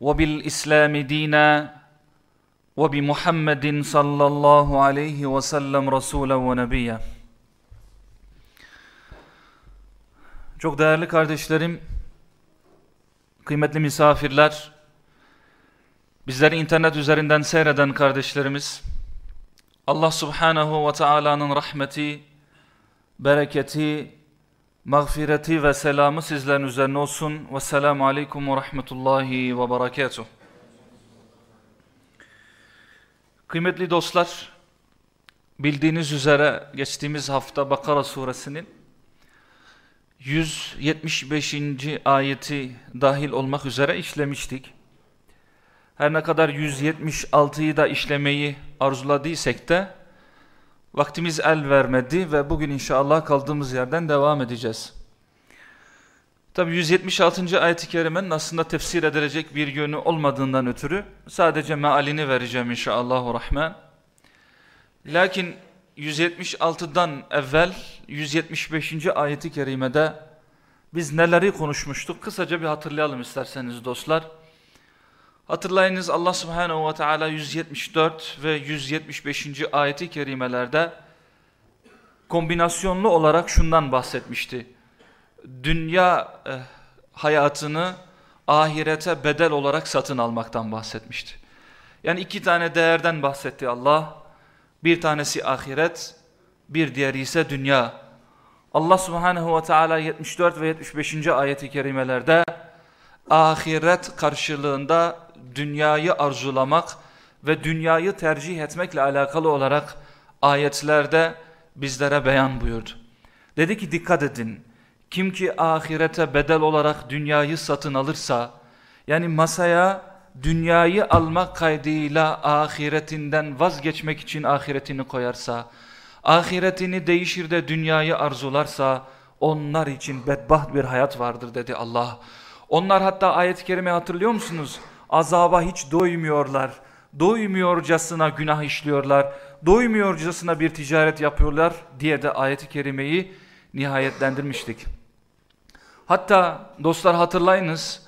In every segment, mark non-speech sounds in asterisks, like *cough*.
وبالإسلام دينا وبمحمد صلى الله عليه وسلم رسولا ونبيا Çok değerli kardeşlerim, kıymetli misafirler, bizleri internet üzerinden seyreden kardeşlerimiz, Allah subhanahu ve Taala'nın rahmeti, bereketi, mağfireti ve selamı sizlerin üzerine olsun. Ve selamu aleyküm ve rahmetullahi ve berekatuhu. Kıymetli dostlar, bildiğiniz üzere geçtiğimiz hafta Bakara suresinin 175. ayeti dahil olmak üzere işlemiştik. Her ne kadar 176'yı da işlemeyi arzuladıysak da vaktimiz el vermedi ve bugün inşallah kaldığımız yerden devam edeceğiz. Tabi 176. ayet-i kerimenin aslında tefsir edilecek bir yönü olmadığından ötürü sadece mealini vereceğim inşallah rahman. Lakin 176'dan evvel 175. ayeti kerimede biz neleri konuşmuştuk? Kısaca bir hatırlayalım isterseniz dostlar. Hatırlayınız Allah subhanehu ve teala 174 ve 175. ayeti kerimelerde kombinasyonlu olarak şundan bahsetmişti. Dünya eh, hayatını ahirete bedel olarak satın almaktan bahsetmişti. Yani iki tane değerden bahsetti Allah. Bir tanesi ahiret, bir diğeri ise dünya. Allah subhanehu ve teala 74 ve 75. ayeti kerimelerde ahiret karşılığında dünyayı arzulamak ve dünyayı tercih etmekle alakalı olarak ayetlerde bizlere beyan buyurdu. Dedi ki dikkat edin. Kim ki ahirete bedel olarak dünyayı satın alırsa, yani masaya dünyayı almak kaydıyla ahiretinden vazgeçmek için ahiretini koyarsa, ahiretini değişir de dünyayı arzularsa, onlar için bedbaht bir hayat vardır dedi Allah. Onlar hatta ayet-i kerime hatırlıyor musunuz? Azaba hiç doymuyorlar. Doymuyorcasına günah işliyorlar. Doymuyorcasına bir ticaret yapıyorlar diye de ayet-i kerimeyi nihayetlendirmiştik. Hatta dostlar hatırlayınız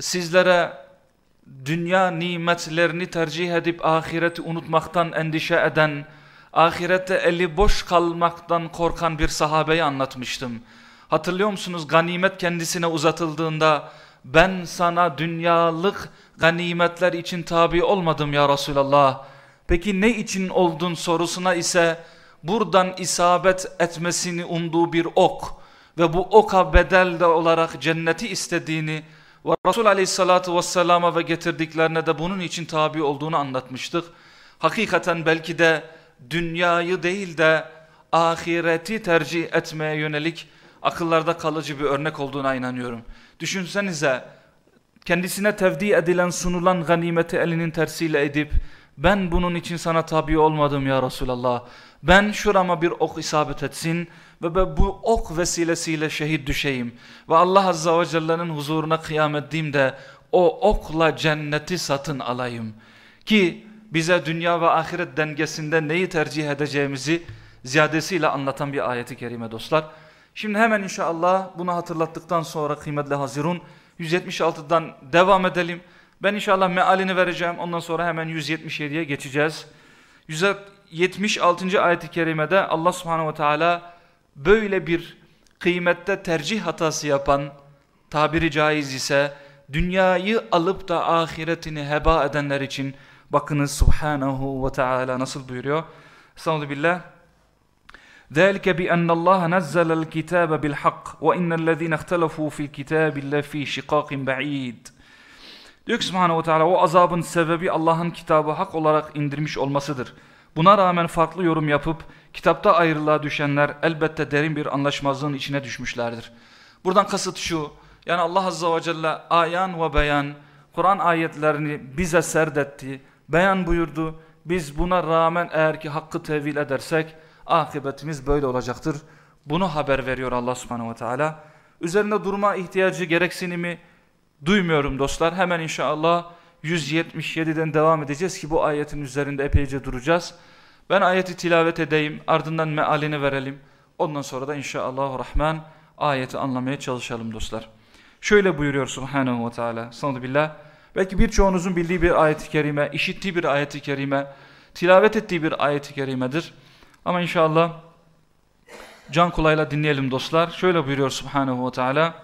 sizlere dünya nimetlerini tercih edip ahireti unutmaktan endişe eden, ahirette eli boş kalmaktan korkan bir sahabeyi anlatmıştım. Hatırlıyor musunuz ganimet kendisine uzatıldığında ben sana dünyalık ganimetler için tabi olmadım ya Resulallah. Peki ne için oldun sorusuna ise buradan isabet etmesini umduğu bir ok ve bu oka bedel de olarak cenneti istediğini ve Resul aleyhissalatu vesselama ve getirdiklerine de bunun için tabi olduğunu anlatmıştık. Hakikaten belki de dünyayı değil de ahireti tercih etmeye yönelik akıllarda kalıcı bir örnek olduğuna inanıyorum. Düşünsenize kendisine tevdi edilen sunulan ganimeti elinin tersiyle edip ben bunun için sana tabi olmadım ya Resulallah. Ben şurama bir ok isabet etsin ve bu ok vesilesiyle şehit düşeyim. Ve Allah Azza ve Celle'nin huzuruna kıyam ettiğimde o okla cenneti satın alayım. Ki bize dünya ve ahiret dengesinde neyi tercih edeceğimizi ziyadesiyle anlatan bir ayeti kerime dostlar. Şimdi hemen inşallah bunu hatırlattıktan sonra kıymetli Hazirun 176'dan devam edelim. Ben inşallah mealini vereceğim. Ondan sonra hemen 177'ye geçeceğiz. 176. ayet-i kerimede Allah subhanehu ve teala böyle bir kıymette tercih hatası yapan tabiri caiz ise dünyayı alıp da ahiretini heba edenler için bakınız subhanahu ve teala nasıl buyuruyor. Estağfurullah billah. ذلك بأن الله نزل الكتاب بالحق وإن الذين اختلفوا في الكتاب لفي شقاق بعيد Diyor ki Subhanahu ve Teala o azabın sebebi Allah'ın kitabı hak olarak indirmiş olmasıdır. Buna rağmen farklı yorum yapıp kitapta ayrılığa düşenler elbette derin bir anlaşmazlığın içine düşmüşlerdir. Buradan kasıt şu yani Allah Azze ve Celle ayan ve beyan Kur'an ayetlerini bize serdetti, beyan buyurdu. Biz buna rağmen eğer ki hakkı tevil edersek akıbetimiz böyle olacaktır. Bunu haber veriyor Allah subhanehu ve teala. Üzerinde durma ihtiyacı gereksinimi duymuyorum dostlar. Hemen inşallah 177'den devam edeceğiz ki bu ayetin üzerinde epeyce duracağız. Ben ayeti tilavet edeyim ardından mealini verelim. Ondan sonra da inşallah rahman ayeti anlamaya çalışalım dostlar. Şöyle buyuruyor Subhanahu ve Teala. Sanadu billah. Belki birçoğunuzun bildiği bir ayet-i kerime, işittiği bir ayet-i kerime, tilavet ettiği bir ayet-i kerimedir. Ama inşallah can kulağıyla dinleyelim dostlar. Şöyle buyuruyor Subhanahu ve Teala.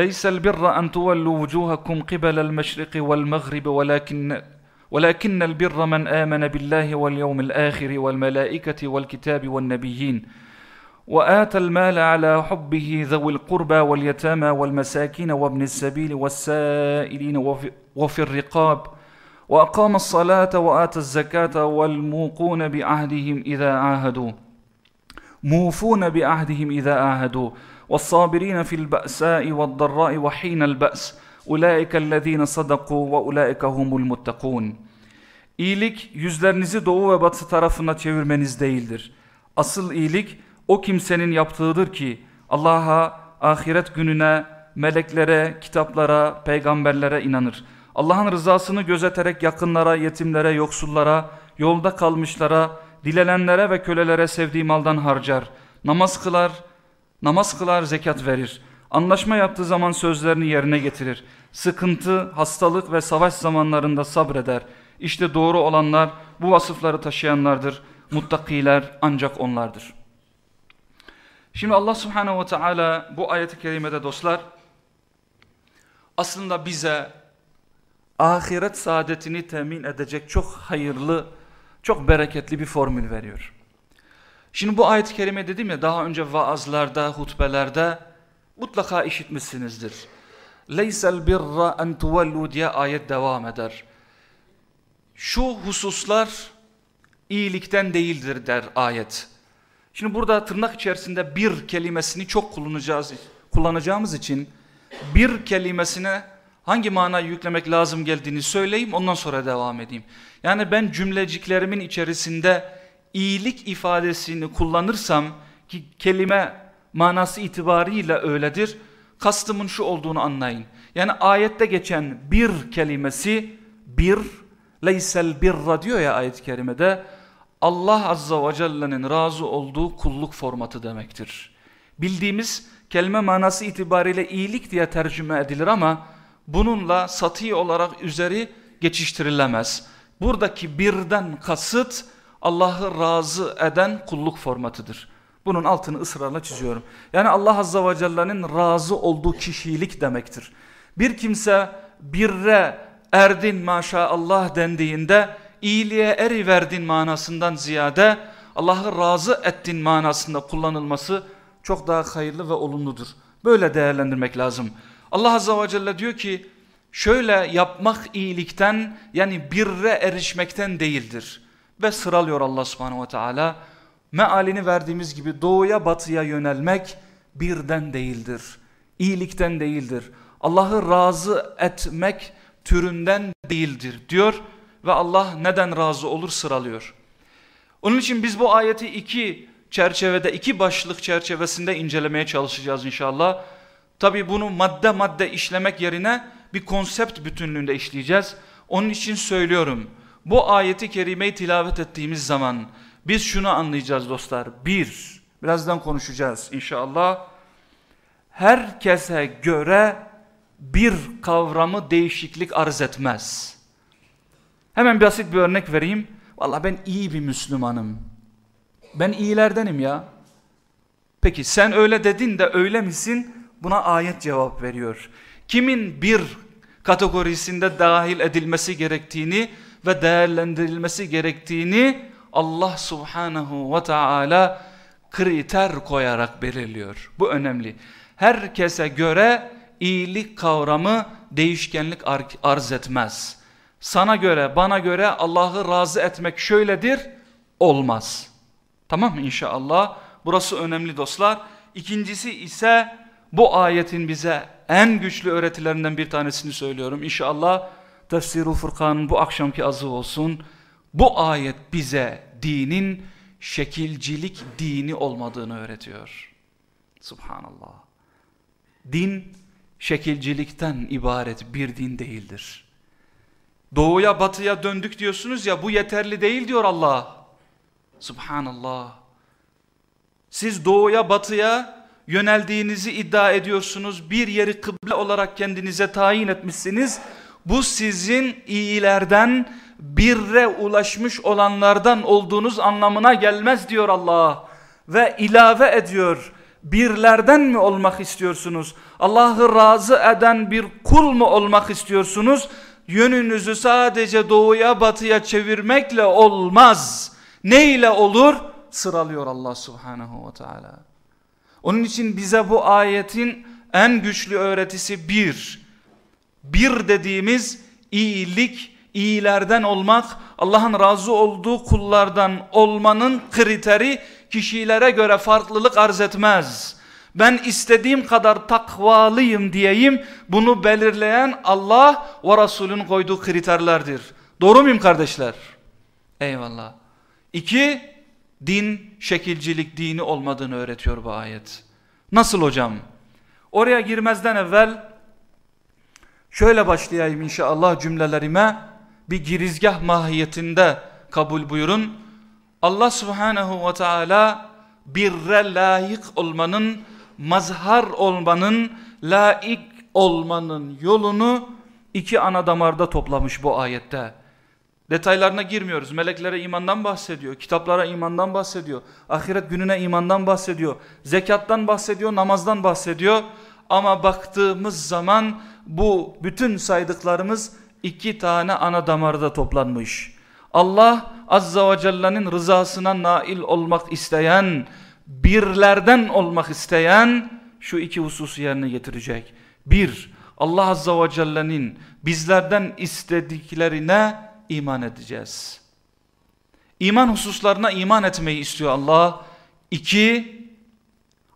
ليس البر أن تولوا وجوهكم قبل المشرق والمغرب ولكن ولكن البر من آمن بالله واليوم الآخر والملائكة والكتاب والنبيين وآتى المال على حبه ذوي القربى واليتامى والمساكين وابن السبيل والسائلين وفي, وفي الرقاب وأقام الصلاة وآتى الزكاة والموقون بعهدهم إذا عاهدوا موفون بعهدهم إذا عاهدوا والصابرين في البأساء والضراء وحين البأس أولئك الذين صدقوا وأولئك هم المتقون İyilik yüzlerinizi doğu ve batı tarafına çevirmeniz değildir. Asıl iyilik o kimsenin yaptığıdır ki Allah'a, ahiret gününe, meleklere, kitaplara, peygamberlere inanır. Allah'ın rızasını gözeterek yakınlara, yetimlere, yoksullara, yolda kalmışlara, dilenenlere ve kölelere sevdiği maldan harcar. Namaz kılar, namaz kılar, zekat verir. Anlaşma yaptığı zaman sözlerini yerine getirir. Sıkıntı, hastalık ve savaş zamanlarında sabreder. İşte doğru olanlar bu vasıfları taşıyanlardır. Muttakiler ancak onlardır. Şimdi Allah subhanehu ve teala bu ayeti kerimede dostlar aslında bize ahiret saadetini temin edecek çok hayırlı, çok bereketli bir formül veriyor. Şimdi bu ayet-i kerime dedim ya daha önce vaazlarda, hutbelerde mutlaka işitmişsinizdir. Leysel birra en tuvellu diye ayet devam eder. Şu hususlar iyilikten değildir der ayet. Şimdi burada tırnak içerisinde bir kelimesini çok kullanacağız, kullanacağımız için bir kelimesine hangi manayı yüklemek lazım geldiğini söyleyeyim ondan sonra devam edeyim. Yani ben cümleciklerimin içerisinde iyilik ifadesini kullanırsam ki kelime manası itibariyle öyledir. Kastımın şu olduğunu anlayın. Yani ayette geçen bir kelimesi bir leysel birra diyor ya ayet-i kerimede Allah Azza ve Celle'nin razı olduğu kulluk formatı demektir. Bildiğimiz kelime manası itibariyle iyilik diye tercüme edilir ama bununla satı olarak üzeri geçiştirilemez. Buradaki birden kasıt Allah'ı razı eden kulluk formatıdır. Bunun altını ısrarla çiziyorum. Yani Allah Azza ve Celle'nin razı olduğu kişilik demektir. Bir kimse birre erdin maşallah dendiğinde iyiliğe eri verdin manasından ziyade Allah'ı razı ettin manasında kullanılması çok daha hayırlı ve olumludur. Böyle değerlendirmek lazım. Allah Azze ve Celle diyor ki şöyle yapmak iyilikten yani birre erişmekten değildir. Ve sıralıyor Allah subhanehu ve teala mealini verdiğimiz gibi doğuya batıya yönelmek birden değildir. İyilikten değildir. Allah'ı razı etmek türünden değildir diyor ve Allah neden razı olur sıralıyor. Onun için biz bu ayeti iki çerçevede, iki başlık çerçevesinde incelemeye çalışacağız inşallah. Tabi bunu madde madde işlemek yerine bir konsept bütünlüğünde işleyeceğiz. Onun için söylüyorum. Bu ayeti kerimeyi tilavet ettiğimiz zaman biz şunu anlayacağız dostlar. Bir, birazdan konuşacağız inşallah. Herkese göre bir kavramı değişiklik arz etmez. Hemen basit bir örnek vereyim. Valla ben iyi bir Müslümanım. Ben iyilerdenim ya. Peki sen öyle dedin de öyle misin? Buna ayet cevap veriyor. Kimin bir kategorisinde dahil edilmesi gerektiğini ve değerlendirilmesi gerektiğini Allah subhanahu ve taala kriter koyarak belirliyor. Bu önemli. Herkese göre iyilik kavramı değişkenlik arz etmez sana göre, bana göre Allah'ı razı etmek şöyledir, olmaz. Tamam mı inşallah? Burası önemli dostlar. İkincisi ise bu ayetin bize en güçlü öğretilerinden bir tanesini söylüyorum. İnşallah Tefsirul Furkan'ın bu akşamki azı olsun. Bu ayet bize dinin şekilcilik dini olmadığını öğretiyor. Subhanallah. Din şekilcilikten ibaret bir din değildir. Doğuya batıya döndük diyorsunuz ya bu yeterli değil diyor Allah. Subhanallah. Siz doğuya batıya yöneldiğinizi iddia ediyorsunuz. Bir yeri kıble olarak kendinize tayin etmişsiniz. Bu sizin iyilerden birre ulaşmış olanlardan olduğunuz anlamına gelmez diyor Allah. Ve ilave ediyor. Birlerden mi olmak istiyorsunuz? Allah'ı razı eden bir kul mu olmak istiyorsunuz? Yönünüzü sadece doğuya batıya çevirmekle olmaz. Ne ile olur? Sıralıyor Allah subhanahu ve teala. Onun için bize bu ayetin en güçlü öğretisi bir. Bir dediğimiz iyilik, iyilerden olmak, Allah'ın razı olduğu kullardan olmanın kriteri kişilere göre farklılık arz etmez. Ben istediğim kadar takvalıyım diyeyim, bunu belirleyen Allah ve Resulün koyduğu kriterlerdir. Doğru muyum kardeşler? Eyvallah. İki, din şekilcilik dini olmadığını öğretiyor bu ayet. Nasıl hocam? Oraya girmezden evvel şöyle başlayayım inşallah cümlelerime bir girizgah mahiyetinde kabul buyurun. Allah subhanehu ve teala birre layık olmanın, mazhar olmanın, laik olmanın yolunu iki ana damarda toplamış bu ayette. Detaylarına girmiyoruz. Meleklere imandan bahsediyor. Kitaplara imandan bahsediyor. Ahiret gününe imandan bahsediyor. Zekattan bahsediyor. Namazdan bahsediyor. Ama baktığımız zaman bu bütün saydıklarımız iki tane ana damarda toplanmış. Allah Azza ve Celle'nin rızasına nail olmak isteyen, birlerden olmak isteyen şu iki hususu yerine getirecek. Bir, Allah Azza ve Celle'nin bizlerden istediklerine iman edeceğiz. İman hususlarına iman etmeyi istiyor Allah. İki,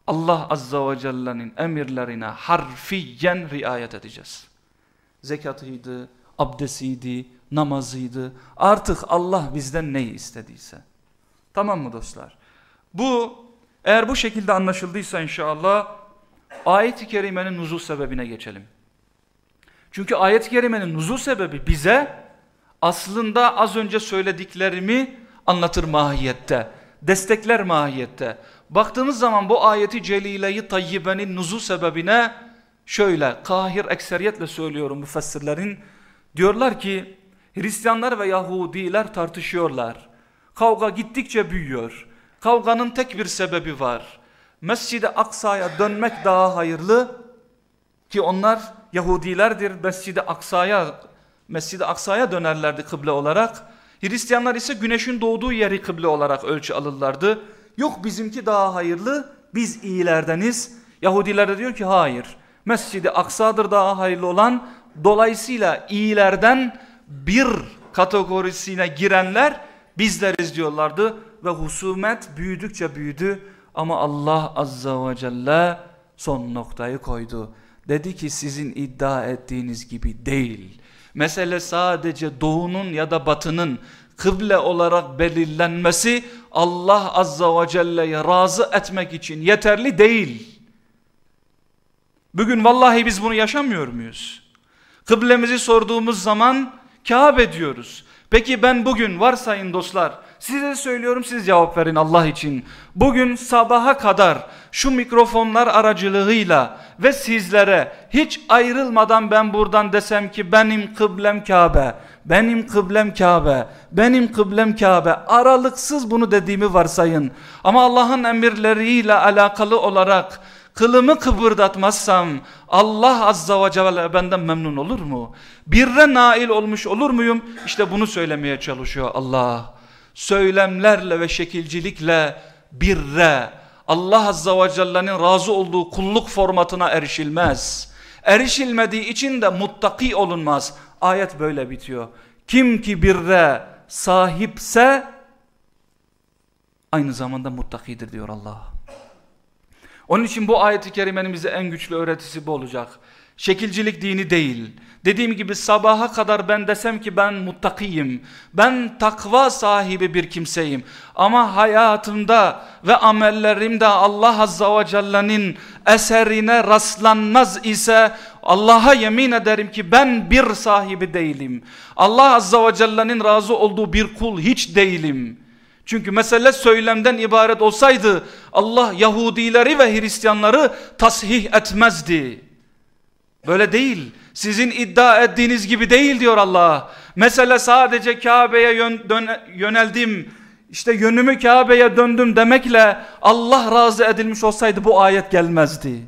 Allah Azza ve Celle'nin emirlerine harfiyen riayet edeceğiz. Zekatıydı, abdestiydi, namazıydı. Artık Allah bizden neyi istediyse. Tamam mı dostlar? Bu eğer bu şekilde anlaşıldıysa inşallah ayet-i kerimenin nuzul sebebine geçelim. Çünkü ayet-i kerimenin nuzul sebebi bize aslında az önce söylediklerimi anlatır mahiyette. Destekler mahiyette. Baktığımız zaman bu ayeti celileyi tayyibenin nuzul sebebine şöyle kahir ekseriyetle söylüyorum müfessirlerin. Diyorlar ki Hristiyanlar ve Yahudiler tartışıyorlar. Kavga gittikçe büyüyor. Kavganın tek bir sebebi var. Mescid-i Aksa'ya dönmek daha hayırlı ki onlar Yahudilerdir. Mescid-i Aksa'ya Mescid-i Aksa'ya dönerlerdi kıble olarak. Hristiyanlar ise güneşin doğduğu yeri kıble olarak ölçü alırlardı. Yok bizimki daha hayırlı, biz iyilerdeniz. Yahudiler de diyor ki hayır. Mescid-i Aksa'dır daha hayırlı olan. Dolayısıyla iyilerden bir kategorisine girenler bizleriz diyorlardı. Ve husumet büyüdükçe büyüdü. Ama Allah Azza ve Celle son noktayı koydu. Dedi ki sizin iddia ettiğiniz gibi değil. Mesele sadece doğunun ya da batının kıble olarak belirlenmesi Allah Azza ve Celle'ye razı etmek için yeterli değil. Bugün vallahi biz bunu yaşamıyor muyuz? Kıblemizi sorduğumuz zaman Kabe diyoruz. Peki ben bugün varsayın dostlar size söylüyorum siz cevap verin Allah için. Bugün sabaha kadar şu mikrofonlar aracılığıyla ve sizlere hiç ayrılmadan ben buradan desem ki benim kıblem Kabe, benim kıblem Kabe, benim kıblem Kabe aralıksız bunu dediğimi varsayın. Ama Allah'ın emirleriyle alakalı olarak kılımı kıpırdatmazsam Allah azza ve celle benden memnun olur mu? Birre nail olmuş olur muyum? İşte bunu söylemeye çalışıyor Allah. Söylemlerle ve şekilcilikle birre Allah azza ve celle'nin razı olduğu kulluk formatına erişilmez. Erişilmediği için de muttaki olunmaz. Ayet böyle bitiyor. Kim ki birre sahipse aynı zamanda muttakidir diyor Allah. Onun için bu ayeti kerimenin bize en güçlü öğretisi bu olacak. Şekilcilik dini değil. Dediğim gibi sabaha kadar ben desem ki ben muttakiyim. Ben takva sahibi bir kimseyim. Ama hayatımda ve amellerimde Allah Azza ve Celle'nin eserine rastlanmaz ise Allah'a yemin ederim ki ben bir sahibi değilim. Allah Azza ve Celle'nin razı olduğu bir kul hiç değilim. Çünkü mesele söylemden ibaret olsaydı Allah Yahudileri ve Hristiyanları tasih etmezdi. Böyle değil. Sizin iddia ettiğiniz gibi değil diyor Allah. Mesele sadece Kabe'ye yön, yöneldim. İşte yönümü Kabe'ye döndüm demekle Allah razı edilmiş olsaydı bu ayet gelmezdi.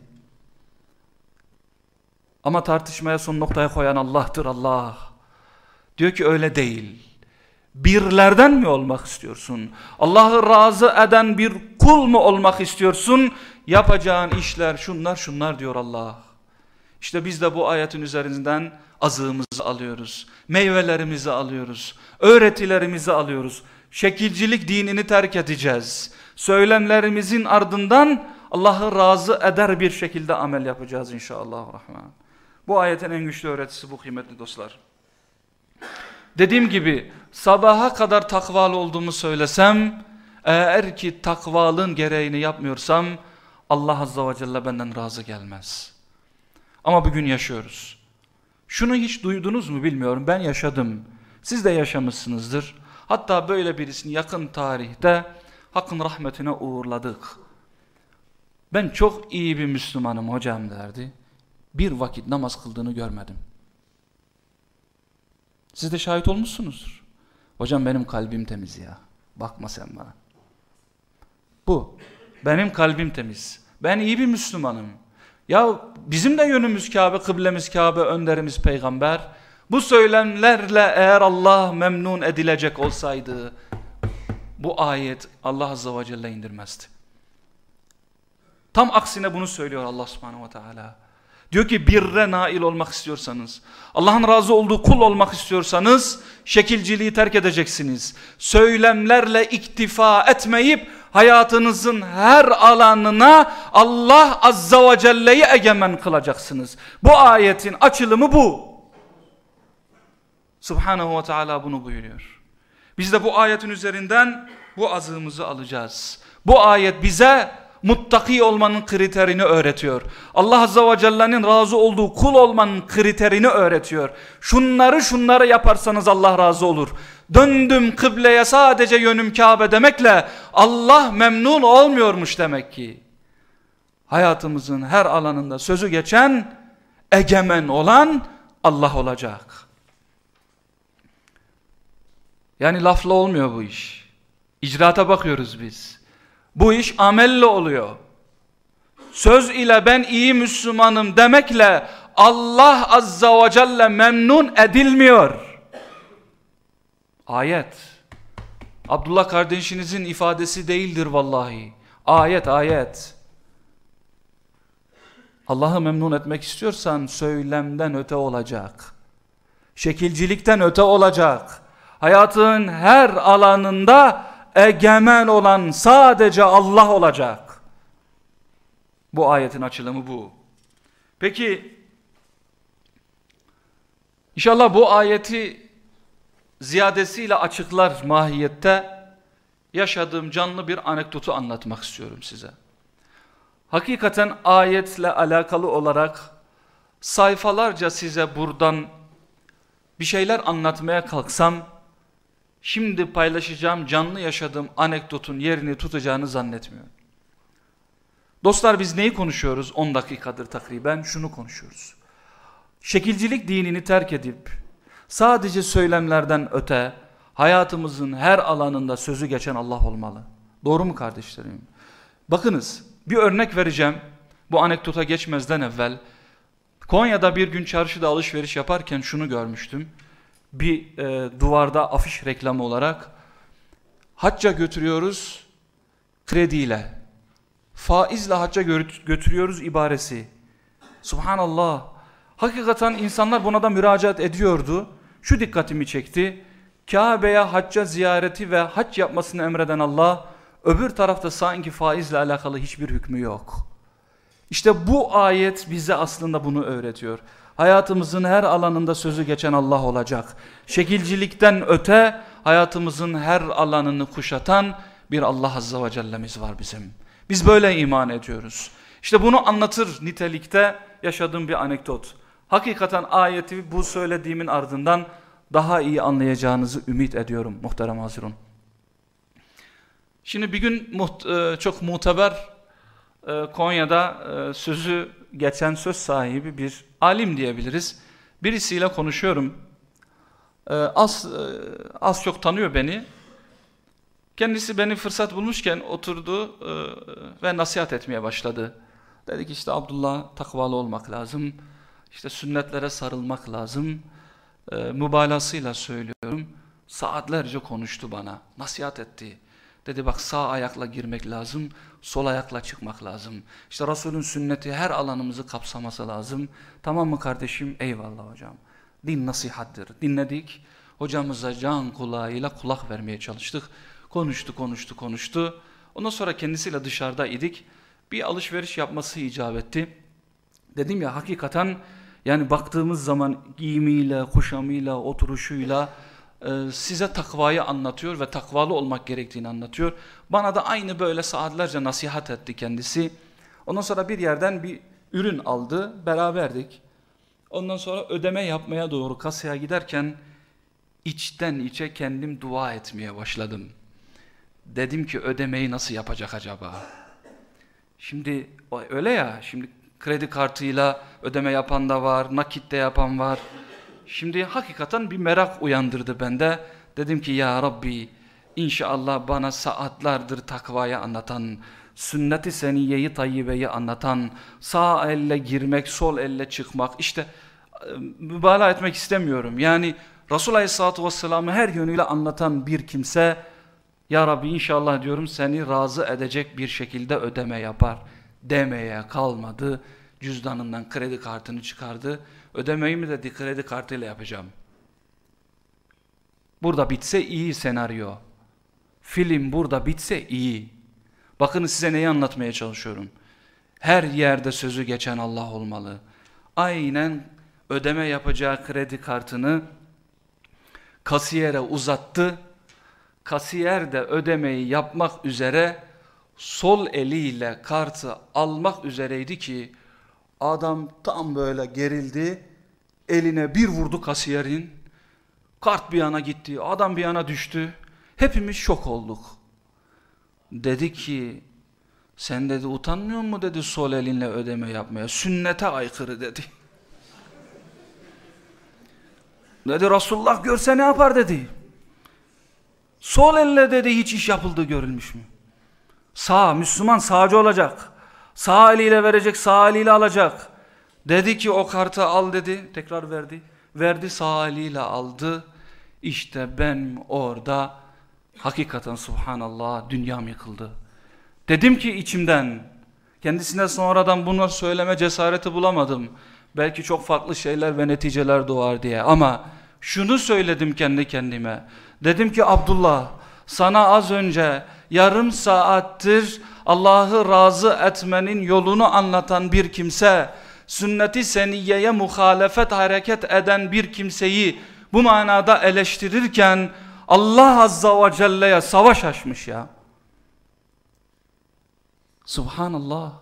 Ama tartışmaya son noktaya koyan Allah'tır Allah. Diyor ki öyle değil. Birlerden mi olmak istiyorsun? Allah'ı razı eden bir kul mu olmak istiyorsun? Yapacağın işler şunlar şunlar diyor Allah. İşte biz de bu ayetin üzerinden azığımızı alıyoruz. Meyvelerimizi alıyoruz. Öğretilerimizi alıyoruz. Şekilcilik dinini terk edeceğiz. Söylemlerimizin ardından Allah'ı razı eder bir şekilde amel yapacağız inşallah. Rahman. Bu ayetin en güçlü öğretisi bu kıymetli dostlar. Dediğim gibi sabaha kadar takvalı olduğumu söylesem eğer ki takvalın gereğini yapmıyorsam Allah Azza ve Celle benden razı gelmez. Ama bugün yaşıyoruz. Şunu hiç duydunuz mu bilmiyorum. Ben yaşadım. Siz de yaşamışsınızdır. Hatta böyle birisini yakın tarihte hakkın rahmetine uğurladık. Ben çok iyi bir Müslümanım hocam derdi. Bir vakit namaz kıldığını görmedim. Siz de şahit olmuşsunuzdur. Hocam benim kalbim temiz ya. Bakma sen bana. Bu. Benim kalbim temiz. Ben iyi bir Müslümanım. Ya bizim de yönümüz Kabe, kıblemiz Kabe, önderimiz peygamber. Bu söylemlerle eğer Allah memnun edilecek olsaydı bu ayet Allah Azze ve Celle indirmezdi. Tam aksine bunu söylüyor Allah Subhanahu ve Teala. Diyor ki birre nail olmak istiyorsanız, Allah'ın razı olduğu kul olmak istiyorsanız şekilciliği terk edeceksiniz. Söylemlerle iktifa etmeyip hayatınızın her alanına Allah Azza ve Celle'yi egemen kılacaksınız. Bu ayetin açılımı bu. Subhanahu ve Teala bunu buyuruyor. Biz de bu ayetin üzerinden bu azığımızı alacağız. Bu ayet bize muttaki olmanın kriterini öğretiyor. Allah Azza ve Celle'nin razı olduğu kul olmanın kriterini öğretiyor. Şunları şunları yaparsanız Allah razı olur. Döndüm kıbleye sadece yönüm Kabe demekle Allah memnun olmuyormuş demek ki. Hayatımızın her alanında sözü geçen, egemen olan Allah olacak. Yani lafla olmuyor bu iş. İcraata bakıyoruz biz. Bu iş amelle oluyor. Söz ile ben iyi Müslümanım demekle Allah Azza ve Celle memnun edilmiyor. Ayet. Abdullah kardeşinizin ifadesi değildir vallahi. Ayet ayet. Allah'ı memnun etmek istiyorsan söylemden öte olacak. Şekilcilikten öte olacak. Hayatın her alanında egemen olan sadece Allah olacak. Bu ayetin açılımı bu. Peki inşallah bu ayeti ziyadesiyle açıklar mahiyette yaşadığım canlı bir anekdotu anlatmak istiyorum size. Hakikaten ayetle alakalı olarak sayfalarca size buradan bir şeyler anlatmaya kalksam şimdi paylaşacağım canlı yaşadığım anekdotun yerini tutacağını zannetmiyorum. Dostlar biz neyi konuşuyoruz 10 dakikadır takriben şunu konuşuyoruz. Şekilcilik dinini terk edip sadece söylemlerden öte hayatımızın her alanında sözü geçen Allah olmalı. Doğru mu kardeşlerim? Bakınız bir örnek vereceğim bu anekdota geçmezden evvel. Konya'da bir gün çarşıda alışveriş yaparken şunu görmüştüm bir e, duvarda afiş reklamı olarak hacca götürüyoruz krediyle. Faizle hacca götürüyoruz ibaresi. Subhanallah. Hakikaten insanlar buna da müracaat ediyordu. Şu dikkatimi çekti. Kabe'ye hacca ziyareti ve hac yapmasını emreden Allah öbür tarafta sanki faizle alakalı hiçbir hükmü yok. İşte bu ayet bize aslında bunu öğretiyor. Hayatımızın her alanında sözü geçen Allah olacak. Şekilcilikten öte hayatımızın her alanını kuşatan bir Allah Azze ve Celle'miz var bizim. Biz böyle iman ediyoruz. İşte bunu anlatır nitelikte yaşadığım bir anekdot. Hakikaten ayeti bu söylediğimin ardından daha iyi anlayacağınızı ümit ediyorum muhterem Hazirun. Şimdi bir gün e, çok muteber Konya'da e, sözü geçen söz sahibi bir alim diyebiliriz. Birisiyle konuşuyorum. Az, az çok tanıyor beni. Kendisi beni fırsat bulmuşken oturdu ve nasihat etmeye başladı. Dedi ki işte Abdullah takvalı olmak lazım. İşte sünnetlere sarılmak lazım. Mübalağasıyla söylüyorum. Saatlerce konuştu bana. Nasihat etti. Dedi bak sağ ayakla girmek lazım, sol ayakla çıkmak lazım. İşte Resulün sünneti her alanımızı kapsaması lazım. Tamam mı kardeşim? Eyvallah hocam. Din nasihattir. Dinledik. Hocamıza can kulağıyla kulak vermeye çalıştık. Konuştu, konuştu, konuştu. Ondan sonra kendisiyle dışarıda idik. Bir alışveriş yapması icap etti. Dedim ya hakikaten yani baktığımız zaman giyimiyle, kuşamıyla, oturuşuyla, size takvayı anlatıyor ve takvalı olmak gerektiğini anlatıyor. Bana da aynı böyle saatlerce nasihat etti kendisi. Ondan sonra bir yerden bir ürün aldı, beraberdik. Ondan sonra ödeme yapmaya doğru kasaya giderken içten içe kendim dua etmeye başladım. Dedim ki ödemeyi nasıl yapacak acaba? Şimdi öyle ya, şimdi kredi kartıyla ödeme yapan da var, nakitte yapan var. Şimdi hakikaten bir merak uyandırdı bende. Dedim ki ya Rabbi inşallah bana saatlerdir takvayı anlatan, sünnet-i seniyeyi tayyibeyi anlatan, sağ elle girmek, sol elle çıkmak. İşte mübalağa etmek istemiyorum. Yani Resulullah Aleyhisselatü Vesselam'ı her yönüyle anlatan bir kimse, Ya Rabbi inşallah diyorum seni razı edecek bir şekilde ödeme yapar demeye kalmadı. Cüzdanından kredi kartını çıkardı Ödemeyi mi dedi kredi kartıyla yapacağım. Burada bitse iyi senaryo. Film burada bitse iyi. Bakın size neyi anlatmaya çalışıyorum. Her yerde sözü geçen Allah olmalı. Aynen ödeme yapacağı kredi kartını kasiyere uzattı. Kasiyer de ödemeyi yapmak üzere sol eliyle kartı almak üzereydi ki Adam tam böyle gerildi. Eline bir vurdu kasiyerin. Kart bir yana gitti. Adam bir yana düştü. Hepimiz şok olduk. Dedi ki sen dedi utanmıyor mu dedi sol elinle ödeme yapmaya. Sünnete aykırı dedi. *laughs* Dedi Resulullah görse ne yapar dedi. Sol elle dedi hiç iş yapıldığı görülmüş mü? Sağ, Müslüman sağcı olacak. Sağ eliyle verecek, sağ eliyle alacak. Dedi ki o kartı al dedi. Tekrar verdi. Verdi sağ eliyle aldı. İşte ben orada hakikaten subhanallah dünyam yıkıldı. Dedim ki içimden kendisine sonradan bunu söyleme cesareti bulamadım. Belki çok farklı şeyler ve neticeler doğar diye ama şunu söyledim kendi kendime. Dedim ki Abdullah sana az önce yarım saattir Allah'ı razı etmenin yolunu anlatan bir kimse, sünneti seniyeye muhalefet hareket eden bir kimseyi bu manada eleştirirken Allah Azza ve Celle'ye savaş açmış ya. Subhanallah.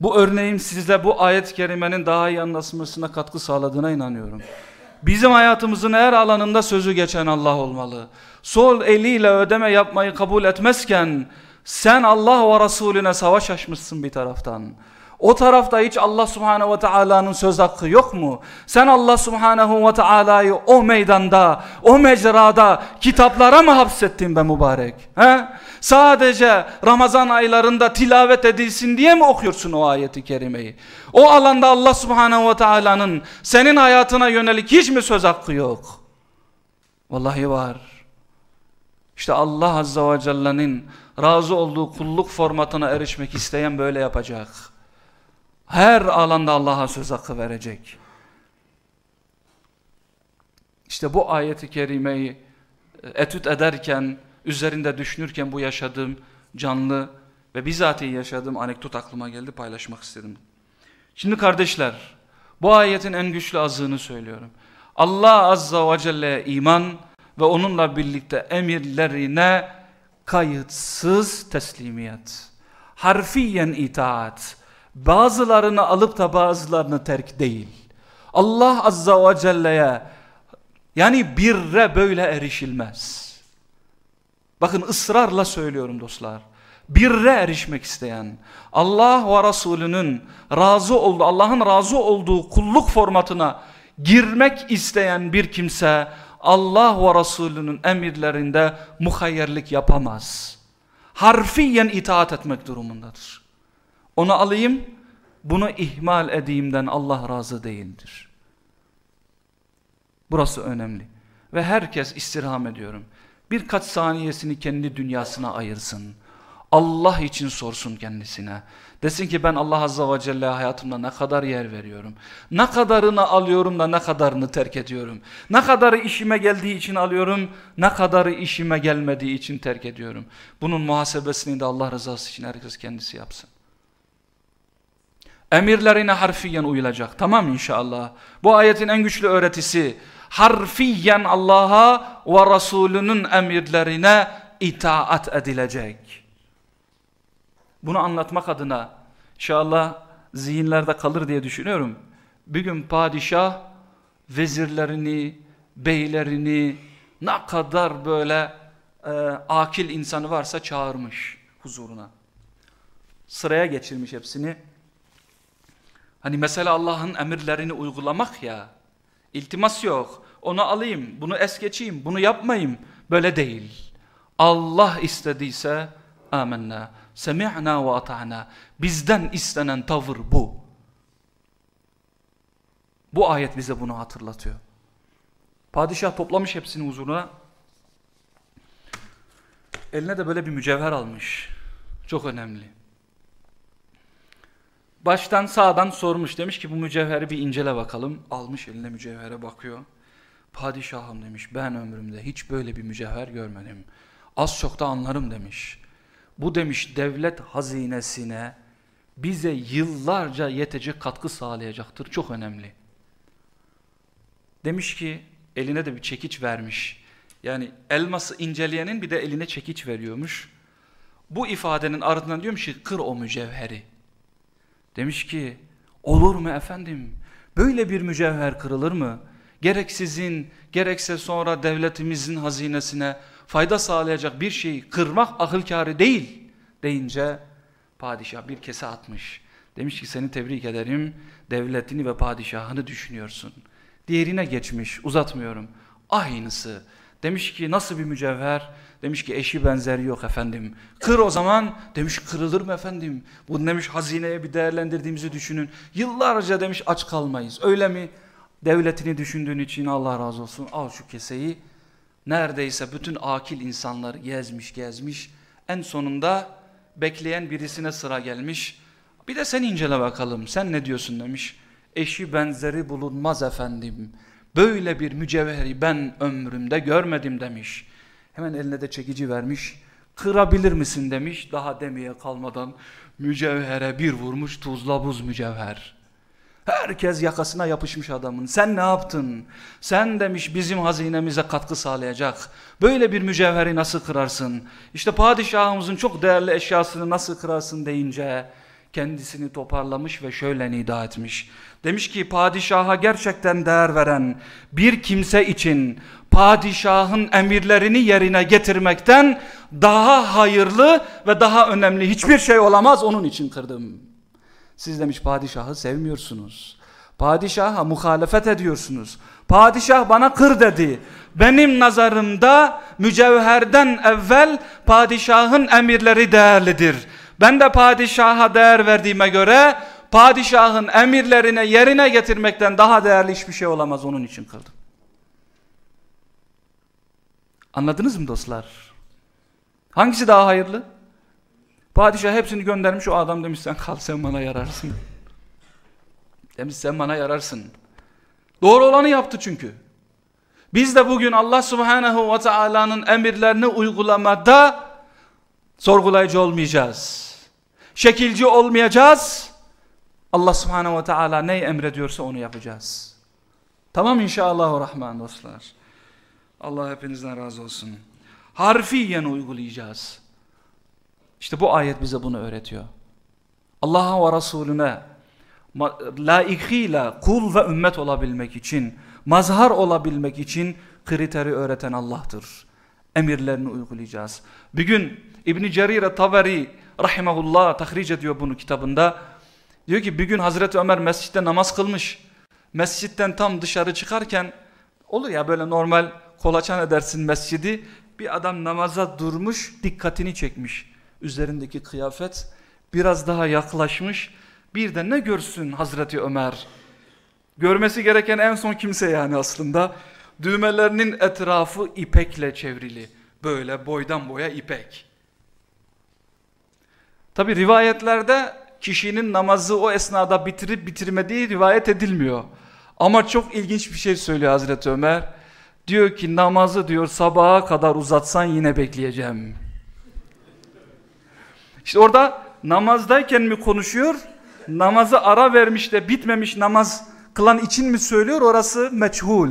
Bu örneğim sizde bu ayet-i kerimenin daha iyi anlaşılmasına katkı sağladığına inanıyorum. Bizim hayatımızın her alanında sözü geçen Allah olmalı. Sol eliyle ödeme yapmayı kabul etmezken sen Allah ve Resulüne savaş açmışsın bir taraftan. O tarafta hiç Allah subhanehu ve teala'nın söz hakkı yok mu? Sen Allah subhanehu ve teala'yı o meydanda, o mecrada, kitaplara mı hapsettin be mübarek? He? Sadece Ramazan aylarında tilavet edilsin diye mi okuyorsun o ayeti kerimeyi? O alanda Allah subhanehu ve teala'nın senin hayatına yönelik hiç mi söz hakkı yok? Vallahi var. İşte Allah azza ve celle'nin razı olduğu kulluk formatına erişmek isteyen böyle yapacak. Her alanda Allah'a söz hakkı verecek. İşte bu ayeti kerimeyi etüt ederken, üzerinde düşünürken bu yaşadığım canlı ve bizatihi yaşadığım anekdot aklıma geldi paylaşmak istedim. Şimdi kardeşler bu ayetin en güçlü azığını söylüyorum. Allah Azza ve Celle iman ve onunla birlikte emirlerine kayıtsız teslimiyet. Harfiyen itaat. Bazılarını alıp da bazılarını terk değil. Allah Azza ve Celle'ye yani birre böyle erişilmez. Bakın ısrarla söylüyorum dostlar. Birre erişmek isteyen, Allah ve Resulünün razı olduğu, Allah'ın razı olduğu kulluk formatına girmek isteyen bir kimse Allah ve Resulünün emirlerinde muhayyerlik yapamaz. Harfiyen itaat etmek durumundadır. Onu alayım, bunu ihmal edeyimden Allah razı değildir. Burası önemli. Ve herkes istirham ediyorum. Birkaç saniyesini kendi dünyasına ayırsın. Allah için sorsun kendisine. Desin ki ben Allah Azza ve Celle hayatımda ne kadar yer veriyorum. Ne kadarını alıyorum da ne kadarını terk ediyorum. Ne kadarı işime geldiği için alıyorum. Ne kadarı işime gelmediği için terk ediyorum. Bunun muhasebesini de Allah rızası için herkes kendisi yapsın. Emirlerine harfiyen uyulacak. Tamam inşallah. Bu ayetin en güçlü öğretisi harfiyen Allah'a ve Resulünün emirlerine itaat edilecek. Bunu anlatmak adına inşallah zihinlerde kalır diye düşünüyorum. Bir gün padişah vezirlerini, beylerini ne kadar böyle e, akil insanı varsa çağırmış huzuruna. Sıraya geçirmiş hepsini. Hani mesela Allah'ın emirlerini uygulamak ya, iltimas yok. Onu alayım, bunu es geçeyim, bunu yapmayayım. Böyle değil. Allah istediyse amenna. Semi'na ve ata'na. Bizden istenen tavır bu. Bu ayet bize bunu hatırlatıyor. Padişah toplamış hepsini huzuruna. Eline de böyle bir mücevher almış. Çok önemli. Baştan sağdan sormuş. Demiş ki bu mücevheri bir incele bakalım. Almış eline mücevhere bakıyor. Padişahım demiş ben ömrümde hiç böyle bir mücevher görmedim. Az çok da anlarım demiş. Bu demiş devlet hazinesine bize yıllarca yetecek katkı sağlayacaktır. Çok önemli. Demiş ki eline de bir çekiç vermiş. Yani elması inceleyenin bir de eline çekiç veriyormuş. Bu ifadenin ardından diyormuş ki kır o mücevheri. Demiş ki olur mu efendim böyle bir mücevher kırılır mı? Gerek sizin gerekse sonra devletimizin hazinesine fayda sağlayacak bir şeyi kırmak akıl değil deyince padişah bir kese atmış. Demiş ki seni tebrik ederim devletini ve padişahını düşünüyorsun. Diğerine geçmiş uzatmıyorum aynısı. Demiş ki nasıl bir mücevher? Demiş ki eşi benzeri yok efendim. Kır o zaman. Demiş kırılır mı efendim? Bu demiş hazineye bir değerlendirdiğimizi düşünün. Yıllarca demiş aç kalmayız. Öyle mi? Devletini düşündüğün için Allah razı olsun. Al şu keseyi. Neredeyse bütün akil insanlar gezmiş gezmiş. En sonunda bekleyen birisine sıra gelmiş. Bir de sen incele bakalım. Sen ne diyorsun demiş. Eşi benzeri bulunmaz efendim. Böyle bir mücevheri ben ömrümde görmedim demiş. Hemen eline de çekici vermiş. Kırabilir misin demiş. Daha demeye kalmadan mücevhere bir vurmuş tuzla buz mücevher. Herkes yakasına yapışmış adamın. Sen ne yaptın? Sen demiş bizim hazinemize katkı sağlayacak. Böyle bir mücevheri nasıl kırarsın? İşte padişahımızın çok değerli eşyasını nasıl kırarsın deyince kendisini toparlamış ve şöyle nida etmiş. Demiş ki padişaha gerçekten değer veren bir kimse için padişahın emirlerini yerine getirmekten daha hayırlı ve daha önemli hiçbir şey olamaz onun için kırdım. Siz demiş padişahı sevmiyorsunuz. Padişaha muhalefet ediyorsunuz. Padişah bana kır dedi. Benim nazarımda mücevherden evvel padişahın emirleri değerlidir. Ben de padişaha değer verdiğime göre padişahın emirlerine yerine getirmekten daha değerli hiçbir şey olamaz onun için kıldım. Anladınız mı dostlar? Hangisi daha hayırlı? Padişah hepsini göndermiş o adam demiş sen kal sen bana yararsın. Demiş sen bana yararsın. Doğru olanı yaptı çünkü. Biz de bugün Allah subhanehu ve teala'nın emirlerini uygulamada sorgulayıcı olmayacağız. Şekilci olmayacağız. Allah subhanehu ve teala neyi emrediyorsa onu yapacağız. Tamam inşallah rahman dostlar. Allah hepinizden razı olsun. Harfiyen uygulayacağız. İşte bu ayet bize bunu öğretiyor. Allah'a ve Resulüne laikiyle kul ve ümmet olabilmek için, mazhar olabilmek için kriteri öğreten Allah'tır. Emirlerini uygulayacağız. Bir gün İbn-i Cerire Taberi rahimahullah tahric ediyor bunu kitabında. Diyor ki bir gün Hazreti Ömer mescitte namaz kılmış. Mescitten tam dışarı çıkarken olur ya böyle normal kolaçan edersin mescidi. Bir adam namaza durmuş dikkatini çekmiş. Üzerindeki kıyafet biraz daha yaklaşmış. Bir de ne görsün Hazreti Ömer? Görmesi gereken en son kimse yani aslında. Düğmelerinin etrafı ipekle çevrili. Böyle boydan boya ipek. Tabi rivayetlerde kişinin namazı o esnada bitirip bitirmediği rivayet edilmiyor. Ama çok ilginç bir şey söylüyor Hazreti Ömer. Diyor ki namazı diyor sabaha kadar uzatsan yine bekleyeceğim. İşte orada namazdayken mi konuşuyor? Namazı ara vermiş de bitmemiş namaz kılan için mi söylüyor? Orası meçhul.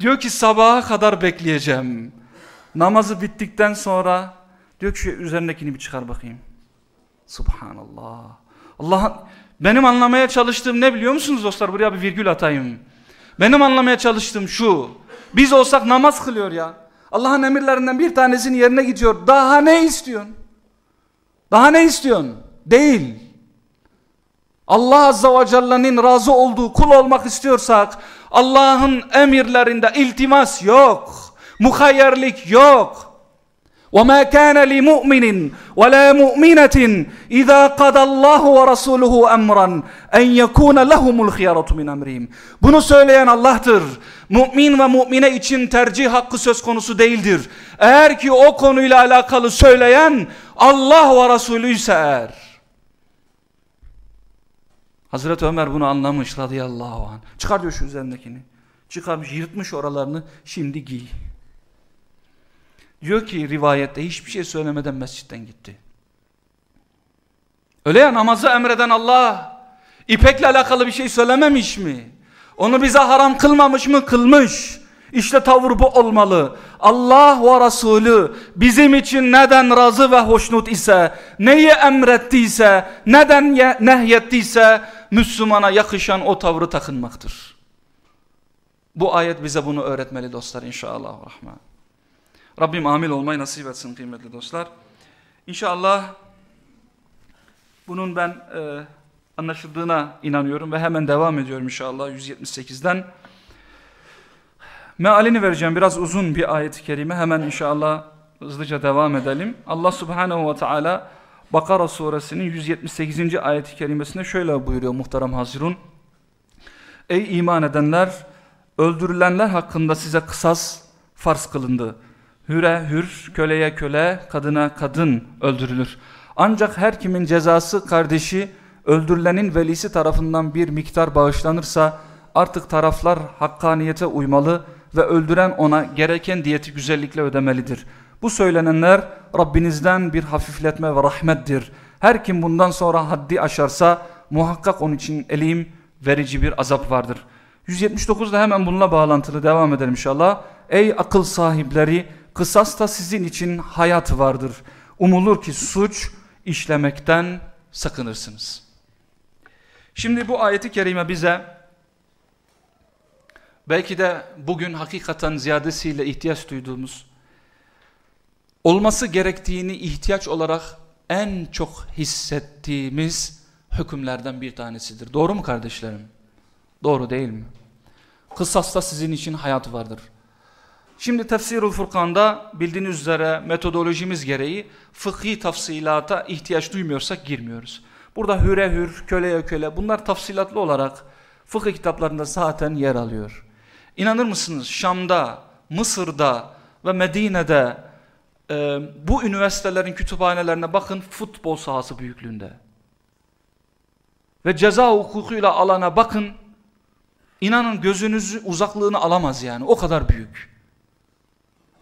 Diyor ki sabaha kadar bekleyeceğim. Namazı bittikten sonra diyor ki üzerindekini bir çıkar bakayım. Subhanallah. Allah benim anlamaya çalıştığım ne biliyor musunuz dostlar? Buraya bir virgül atayım. Benim anlamaya çalıştığım şu. Biz olsak namaz kılıyor ya. Allah'ın emirlerinden bir tanesinin yerine gidiyor. Daha ne istiyorsun? Daha ne istiyorsun? Değil. Allah Azza ve Celle'nin razı olduğu kul olmak istiyorsak Allah'ın emirlerinde iltimas yok. Muhayyerlik yok. وما كان لمؤمن ولا مؤمنة إذا قضى الله ورسوله أمرا أن يكون لهم الخيارة من أمرهم Bunu söyleyen Allah'tır. Mümin ve mümine için tercih hakkı söz konusu değildir. Eğer ki o konuyla alakalı söyleyen Allah ve Resulü ise eğer. Hazreti Ömer bunu anlamış radıyallahu anh. Çıkar diyor şu üzerindekini. Çıkarmış yırtmış oralarını şimdi giy. Diyor ki rivayette hiçbir şey söylemeden mescitten gitti. Öyle ya namazı emreden Allah ipekle alakalı bir şey söylememiş mi? Onu bize haram kılmamış mı? Kılmış. İşte tavır bu olmalı. Allah ve Resulü bizim için neden razı ve hoşnut ise, neyi emrettiyse, neden nehyettiyse Müslümana yakışan o tavrı takınmaktır. Bu ayet bize bunu öğretmeli dostlar inşallah. Rahman. Rabbim amil olmayı nasip etsin kıymetli dostlar. İnşallah bunun ben e, anlaşıldığına inanıyorum ve hemen devam ediyorum inşallah 178'den. Mealini vereceğim biraz uzun bir ayet-i kerime hemen inşallah hızlıca devam edelim. Allah subhanehu ve teala Bakara suresinin 178. ayet-i kerimesinde şöyle buyuruyor muhterem hazirun. Ey iman edenler öldürülenler hakkında size kısas farz kılındı. Hüre hür, köleye köle, kadına kadın öldürülür. Ancak her kimin cezası kardeşi öldürülenin velisi tarafından bir miktar bağışlanırsa artık taraflar hakkaniyete uymalı ve öldüren ona gereken diyeti güzellikle ödemelidir. Bu söylenenler Rabbinizden bir hafifletme ve rahmettir. Her kim bundan sonra haddi aşarsa muhakkak onun için elim verici bir azap vardır. 179'da hemen bununla bağlantılı devam edelim inşallah. Ey akıl sahipleri kısasta sizin için hayat vardır. Umulur ki suç işlemekten sakınırsınız. Şimdi bu ayeti kerime bize belki de bugün hakikaten ziyadesiyle ihtiyaç duyduğumuz olması gerektiğini ihtiyaç olarak en çok hissettiğimiz hükümlerden bir tanesidir. Doğru mu kardeşlerim? Doğru değil mi? Kısasta sizin için hayat vardır. Şimdi Tefsirul Furkan'da bildiğiniz üzere metodolojimiz gereği fıkhi tafsilata ihtiyaç duymuyorsak girmiyoruz. Burada hüre hür, köleye köle bunlar tafsilatlı olarak fıkıh kitaplarında zaten yer alıyor. İnanır mısınız Şam'da, Mısır'da ve Medine'de e, bu üniversitelerin kütüphanelerine bakın futbol sahası büyüklüğünde. Ve ceza hukukuyla alana bakın inanın gözünüzü uzaklığını alamaz yani o kadar büyük.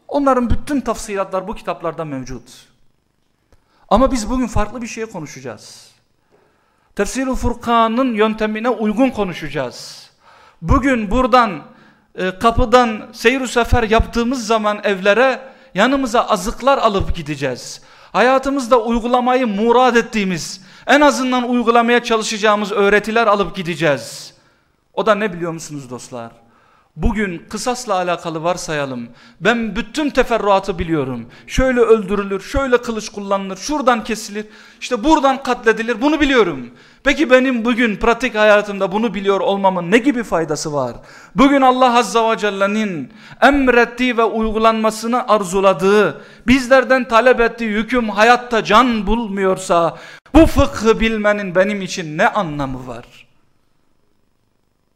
Onların bütün tafsilatlar bu kitaplarda mevcut. Ama biz bugün farklı bir şey konuşacağız. Tefsir-i Furkan'ın yöntemine uygun konuşacağız. Bugün buradan e, kapıdan seyir sefer yaptığımız zaman evlere yanımıza azıklar alıp gideceğiz. Hayatımızda uygulamayı murad ettiğimiz, en azından uygulamaya çalışacağımız öğretiler alıp gideceğiz. O da ne biliyor musunuz dostlar? Bugün kısasla alakalı varsayalım. Ben bütün teferruatı biliyorum. Şöyle öldürülür, şöyle kılıç kullanılır, şuradan kesilir, işte buradan katledilir bunu biliyorum. Peki benim bugün pratik hayatımda bunu biliyor olmamın ne gibi faydası var? Bugün Allah Azza ve Celle'nin emrettiği ve uygulanmasını arzuladığı, bizlerden talep ettiği hüküm hayatta can bulmuyorsa bu fıkhı bilmenin benim için ne anlamı var?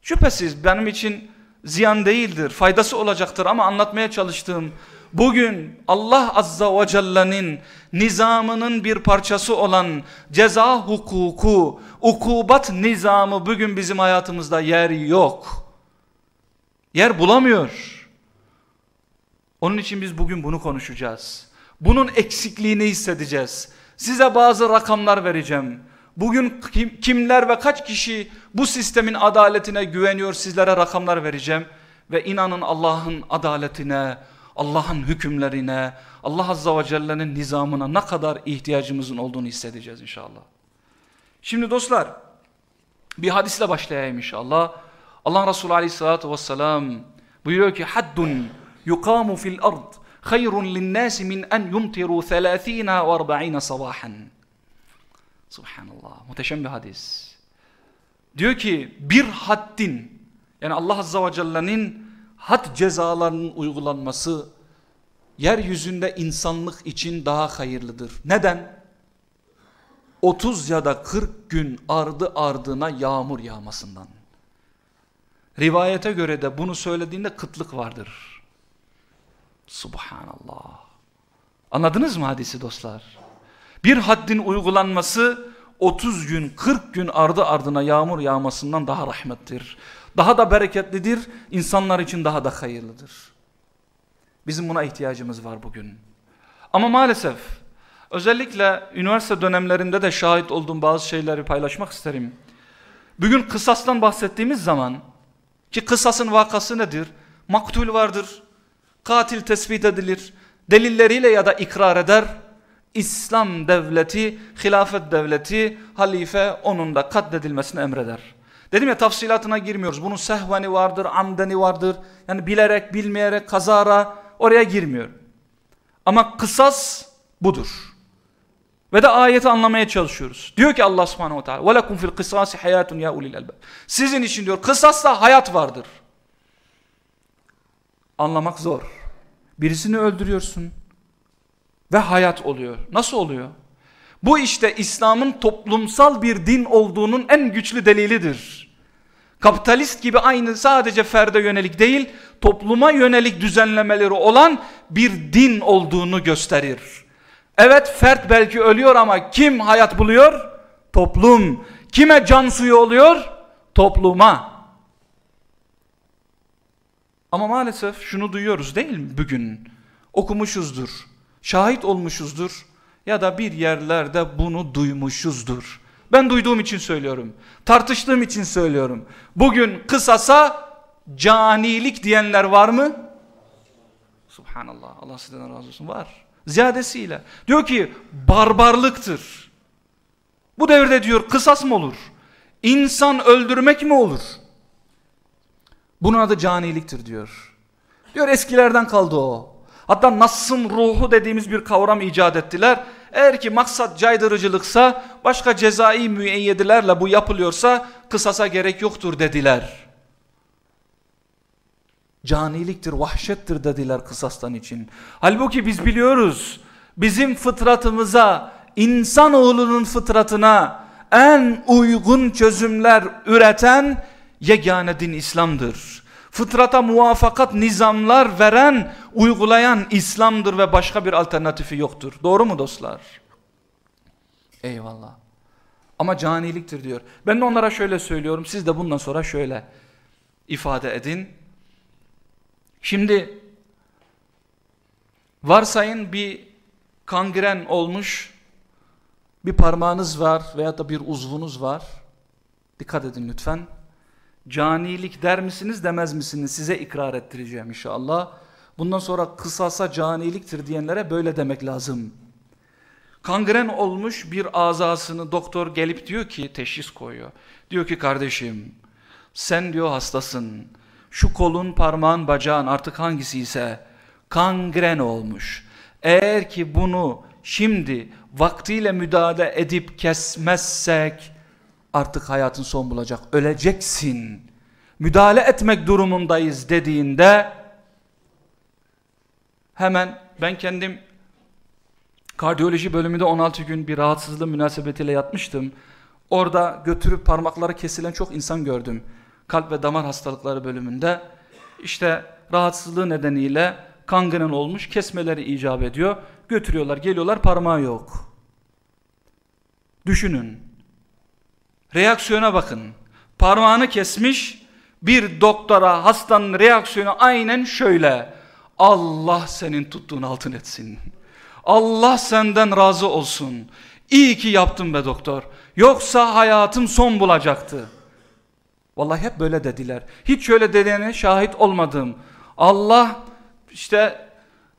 Şüphesiz benim için ziyan değildir, faydası olacaktır ama anlatmaya çalıştığım bugün Allah Azza ve Celle'nin nizamının bir parçası olan ceza hukuku, ukubat nizamı bugün bizim hayatımızda yer yok. Yer bulamıyor. Onun için biz bugün bunu konuşacağız. Bunun eksikliğini hissedeceğiz. Size bazı rakamlar vereceğim. Bugün kim, kimler ve kaç kişi bu sistemin adaletine güveniyor sizlere rakamlar vereceğim. Ve inanın Allah'ın adaletine, Allah'ın hükümlerine, Allah Azza ve Celle'nin nizamına ne kadar ihtiyacımızın olduğunu hissedeceğiz inşallah. Şimdi dostlar bir hadisle başlayayım inşallah. Allah Resulü Aleyhisselatü Vesselam buyuruyor ki haddun yukamu fil ard hayrun linnâsi min en yumtiru 30 ve 40 sabahan. Subhanallah. Muhteşem bir hadis. Diyor ki bir haddin yani Allah Azza ve Celle'nin had cezalarının uygulanması yeryüzünde insanlık için daha hayırlıdır. Neden? 30 ya da 40 gün ardı ardına yağmur yağmasından. Rivayete göre de bunu söylediğinde kıtlık vardır. Subhanallah. Anladınız mı hadisi dostlar? Bir haddin uygulanması 30 gün 40 gün ardı ardına yağmur yağmasından daha rahmettir. Daha da bereketlidir. insanlar için daha da hayırlıdır. Bizim buna ihtiyacımız var bugün. Ama maalesef özellikle üniversite dönemlerinde de şahit olduğum bazı şeyleri paylaşmak isterim. Bugün kısastan bahsettiğimiz zaman ki kısasın vakası nedir? Maktul vardır. Katil tespit edilir. Delilleriyle ya da ikrar eder İslam devleti, hilafet devleti, halife onun da katledilmesini emreder. Dedim ya tafsilatına girmiyoruz. Bunun sehveni vardır, amdeni vardır. Yani bilerek, bilmeyerek, kazara oraya girmiyor. Ama kısas budur. Ve de ayeti anlamaya çalışıyoruz. Diyor ki Allah subhanehu ve teala وَلَكُمْ فِي الْقِسَاسِ حَيَاتٌ يَا اُلِي الْاَلْبَابِ Sizin için diyor kısasla hayat vardır. Anlamak zor. Birisini öldürüyorsun ve hayat oluyor. Nasıl oluyor? Bu işte İslam'ın toplumsal bir din olduğunun en güçlü delilidir. Kapitalist gibi aynı sadece ferde yönelik değil, topluma yönelik düzenlemeleri olan bir din olduğunu gösterir. Evet fert belki ölüyor ama kim hayat buluyor? Toplum. Kime can suyu oluyor? Topluma. Ama maalesef şunu duyuyoruz değil mi bugün? Okumuşuzdur şahit olmuşuzdur ya da bir yerlerde bunu duymuşuzdur. Ben duyduğum için söylüyorum. Tartıştığım için söylüyorum. Bugün kısasa canilik diyenler var mı? Subhanallah. Allah sizden razı olsun. Var. Ziyadesiyle. Diyor ki barbarlıktır. Bu devirde diyor kısas mı olur? İnsan öldürmek mi olur? Bunun adı caniliktir diyor. Diyor eskilerden kaldı o. Hatta Nass'ın ruhu dediğimiz bir kavram icat ettiler. Eğer ki maksat caydırıcılıksa başka cezai müeyyedilerle bu yapılıyorsa kısasa gerek yoktur dediler. Caniliktir, vahşettir dediler kısastan için. Halbuki biz biliyoruz bizim fıtratımıza, insanoğlunun fıtratına en uygun çözümler üreten yegane din İslam'dır fıtrata muvafakat nizamlar veren, uygulayan İslam'dır ve başka bir alternatifi yoktur. Doğru mu dostlar? Eyvallah. Ama caniliktir diyor. Ben de onlara şöyle söylüyorum. Siz de bundan sonra şöyle ifade edin. Şimdi varsayın bir kangren olmuş bir parmağınız var veya da bir uzvunuz var. Dikkat edin lütfen. Canilik der misiniz demez misiniz? Size ikrar ettireceğim inşallah. Bundan sonra kısasa caniliktir diyenlere böyle demek lazım. Kangren olmuş bir azasını doktor gelip diyor ki teşhis koyuyor. Diyor ki kardeşim sen diyor hastasın. Şu kolun parmağın bacağın artık hangisi ise kangren olmuş. Eğer ki bunu şimdi vaktiyle müdahale edip kesmezsek artık hayatın son bulacak. Öleceksin. Müdahale etmek durumundayız dediğinde hemen ben kendim kardiyoloji bölümünde 16 gün bir rahatsızlığı münasebetiyle yatmıştım. Orada götürüp parmakları kesilen çok insan gördüm. Kalp ve damar hastalıkları bölümünde. İşte rahatsızlığı nedeniyle kangren olmuş kesmeleri icap ediyor. Götürüyorlar geliyorlar parmağı yok. Düşünün. Reaksiyona bakın. Parmağını kesmiş bir doktora hastanın reaksiyonu aynen şöyle. Allah senin tuttuğun altın etsin. Allah senden razı olsun. İyi ki yaptın be doktor. Yoksa hayatım son bulacaktı. Vallahi hep böyle dediler. Hiç şöyle dediğine şahit olmadım. Allah işte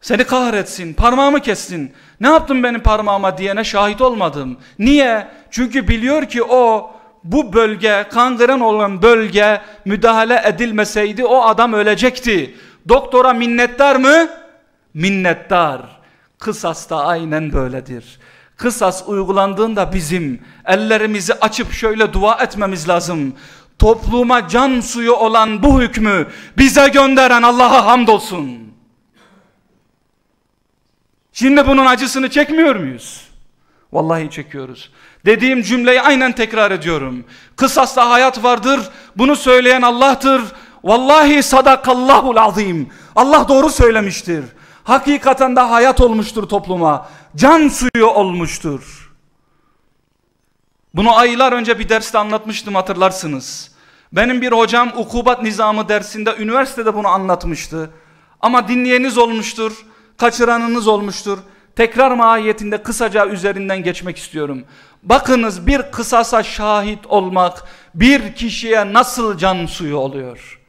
seni kahretsin, parmağımı kessin. Ne yaptın benim parmağıma diyene şahit olmadım. Niye? Çünkü biliyor ki o bu bölge, kangren olan bölge müdahale edilmeseydi o adam ölecekti. Doktora minnettar mı? Minnettar. Kısas da aynen böyledir. Kısas uygulandığında bizim ellerimizi açıp şöyle dua etmemiz lazım. Topluma can suyu olan bu hükmü bize gönderen Allah'a hamdolsun. Şimdi bunun acısını çekmiyor muyuz? Vallahi çekiyoruz. Dediğim cümleyi aynen tekrar ediyorum. Kısasta hayat vardır. Bunu söyleyen Allah'tır. Vallahi sadakallahul azim. Allah doğru söylemiştir. Hakikaten de hayat olmuştur topluma. Can suyu olmuştur. Bunu aylar önce bir derste anlatmıştım hatırlarsınız. Benim bir hocam ukubat nizamı dersinde üniversitede bunu anlatmıştı. Ama dinleyeniz olmuştur, kaçıranınız olmuştur. Tekrar mahiyetinde kısaca üzerinden geçmek istiyorum. Bakınız bir kısasa şahit olmak bir kişiye nasıl can suyu oluyor.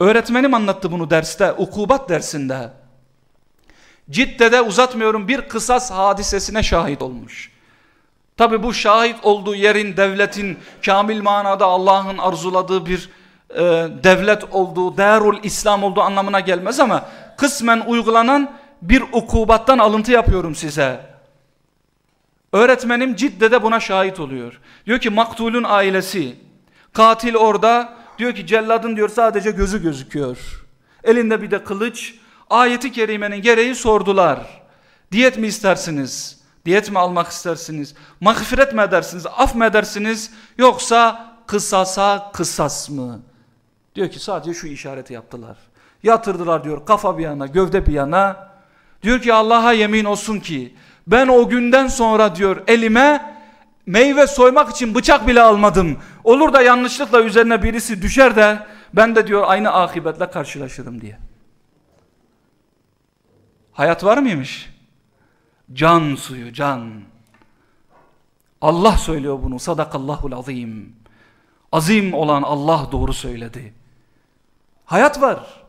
Öğretmenim anlattı bunu derste, ukubat dersinde. Cidde'de uzatmıyorum bir kısas hadisesine şahit olmuş. Tabi bu şahit olduğu yerin devletin kamil manada Allah'ın arzuladığı bir e, devlet olduğu, değerul İslam olduğu anlamına gelmez ama kısmen uygulanan bir ukubattan alıntı yapıyorum size. Öğretmenim Cidde'de buna şahit oluyor. Diyor ki maktulun ailesi, katil orada, diyor ki celladın diyor sadece gözü gözüküyor. Elinde bir de kılıç, ayeti kerimenin gereği sordular. Diyet mi istersiniz? Diyet mi almak istersiniz? Mağfiret mi edersiniz? Af mı edersiniz? Yoksa kısasa kısas mı? Diyor ki sadece şu işareti yaptılar. Yatırdılar diyor kafa bir yana, gövde bir yana. Diyor ki Allah'a yemin olsun ki ben o günden sonra diyor elime meyve soymak için bıçak bile almadım. Olur da yanlışlıkla üzerine birisi düşer de ben de diyor aynı akibetle karşılaşırım diye. Hayat var mıymış? Can suyu can. Allah söylüyor bunu. Sadakallahul azim. Azim olan Allah doğru söyledi. Hayat var.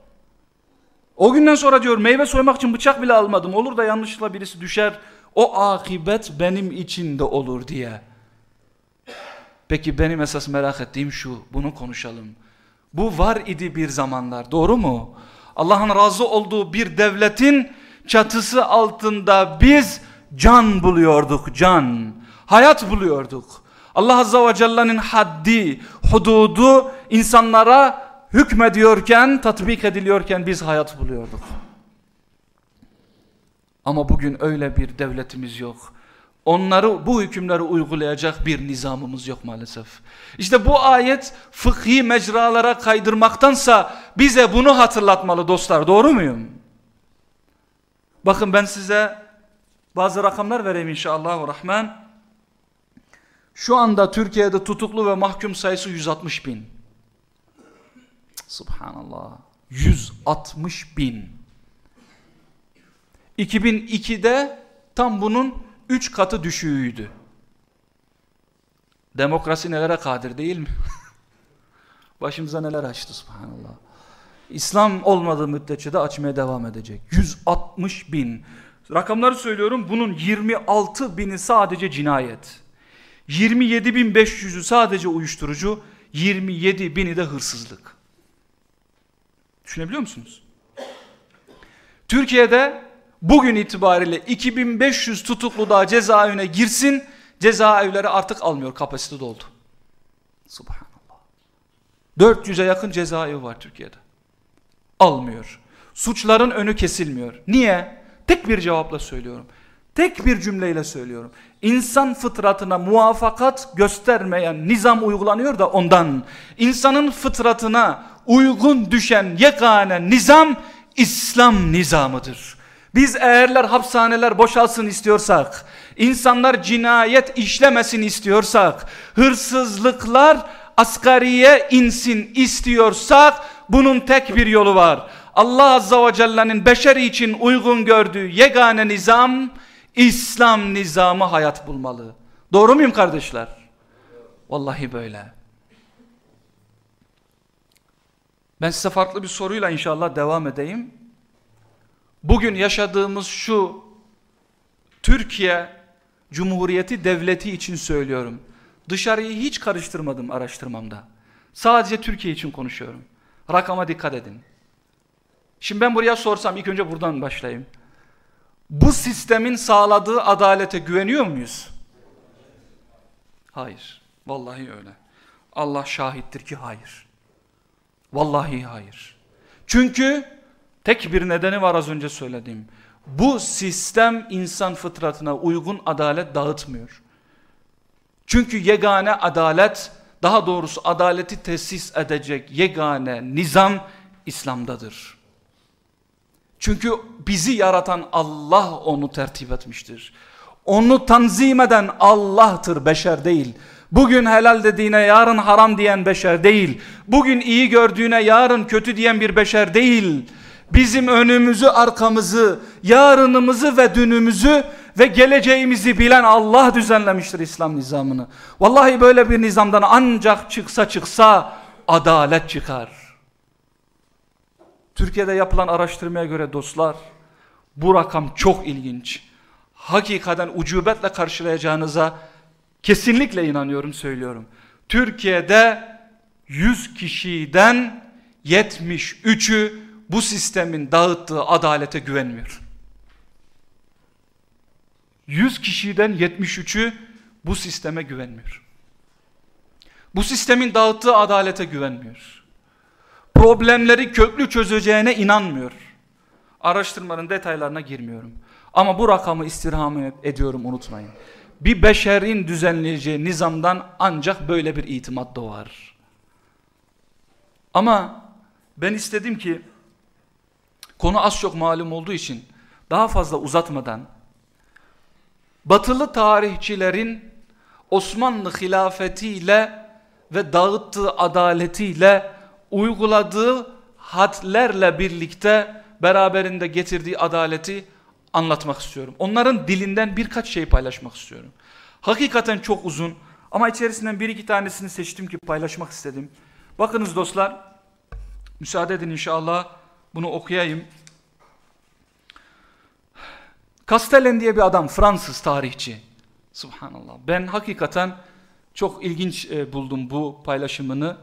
O günden sonra diyor meyve soymak için bıçak bile almadım. Olur da yanlışlıkla birisi düşer. O akibet benim için de olur diye. Peki benim esas merak ettiğim şu. Bunu konuşalım. Bu var idi bir zamanlar. Doğru mu? Allah'ın razı olduğu bir devletin çatısı altında biz can buluyorduk. Can. Hayat buluyorduk. Allah Azze ve Celle'nin haddi, hududu insanlara hükmediyorken, tatbik ediliyorken biz hayat buluyorduk. Ama bugün öyle bir devletimiz yok. Onları bu hükümleri uygulayacak bir nizamımız yok maalesef. İşte bu ayet fıkhi mecralara kaydırmaktansa bize bunu hatırlatmalı dostlar. Doğru muyum? Bakın ben size bazı rakamlar vereyim inşallah. Rahman. Şu anda Türkiye'de tutuklu ve mahkum sayısı 160 bin. Subhanallah. 160 bin. 2002'de tam bunun üç katı düşüğüydü. Demokrasi nelere kadir değil mi? *laughs* Başımıza neler açtı subhanallah. İslam olmadığı müddetçe de açmaya devam edecek. 160 bin. Rakamları söylüyorum bunun 26 bini sadece cinayet. 27 bin 500'ü sadece uyuşturucu. 27 bini de hırsızlık. Düşünebiliyor musunuz? Türkiye'de bugün itibariyle 2500 tutuklu daha cezaevine girsin. Cezaevleri artık almıyor. Kapasite doldu. Subhanallah. 400'e yakın cezaevi var Türkiye'de. Almıyor. Suçların önü kesilmiyor. Niye? Tek bir cevapla söylüyorum. Tek bir cümleyle söylüyorum. İnsan fıtratına muvafakat göstermeyen nizam uygulanıyor da ondan. İnsanın fıtratına uygun düşen yegane nizam İslam nizamıdır. Biz eğerler hapishaneler boşalsın istiyorsak, insanlar cinayet işlemesin istiyorsak, hırsızlıklar asgariye insin istiyorsak bunun tek bir yolu var. Allah Azza ve Celle'nin beşer için uygun gördüğü yegane nizam İslam nizamı hayat bulmalı. Doğru muyum kardeşler? Vallahi böyle. Ben size farklı bir soruyla inşallah devam edeyim. Bugün yaşadığımız şu Türkiye Cumhuriyeti Devleti için söylüyorum. Dışarıyı hiç karıştırmadım araştırmamda. Sadece Türkiye için konuşuyorum. Rakama dikkat edin. Şimdi ben buraya sorsam ilk önce buradan başlayayım. Bu sistemin sağladığı adalete güveniyor muyuz? Hayır. Vallahi öyle. Allah şahittir ki hayır. Vallahi hayır. Çünkü tek bir nedeni var az önce söylediğim. Bu sistem insan fıtratına uygun adalet dağıtmıyor. Çünkü yegane adalet, daha doğrusu adaleti tesis edecek yegane nizam İslam'dadır. Çünkü bizi yaratan Allah onu tertip etmiştir. Onu tanzim eden Allah'tır, beşer değil. Bugün helal dediğine yarın haram diyen beşer değil. Bugün iyi gördüğüne yarın kötü diyen bir beşer değil. Bizim önümüzü, arkamızı, yarınımızı ve dünümüzü ve geleceğimizi bilen Allah düzenlemiştir İslam nizamını. Vallahi böyle bir nizamdan ancak çıksa çıksa adalet çıkar. Türkiye'de yapılan araştırmaya göre dostlar bu rakam çok ilginç. Hakikaten ucubetle karşılayacağınıza kesinlikle inanıyorum söylüyorum. Türkiye'de 100 kişiden 73'ü bu sistemin dağıttığı adalete güvenmiyor. 100 kişiden 73'ü bu sisteme güvenmiyor. Bu sistemin dağıttığı adalete güvenmiyor. Problemleri köklü çözeceğine inanmıyor. Araştırmanın detaylarına girmiyorum. Ama bu rakamı istirham ediyorum unutmayın. Bir beşerin düzenleyeceği nizamdan ancak böyle bir itimat doğar. Ama ben istedim ki konu az çok malum olduğu için daha fazla uzatmadan batılı tarihçilerin Osmanlı hilafetiyle ve dağıttığı adaletiyle uyguladığı hadlerle birlikte beraberinde getirdiği adaleti anlatmak istiyorum. Onların dilinden birkaç şey paylaşmak istiyorum. Hakikaten çok uzun ama içerisinden bir iki tanesini seçtim ki paylaşmak istedim. Bakınız dostlar, müsaade edin inşallah bunu okuyayım. Castellan diye bir adam, Fransız tarihçi. Subhanallah. Ben hakikaten çok ilginç e, buldum bu paylaşımını.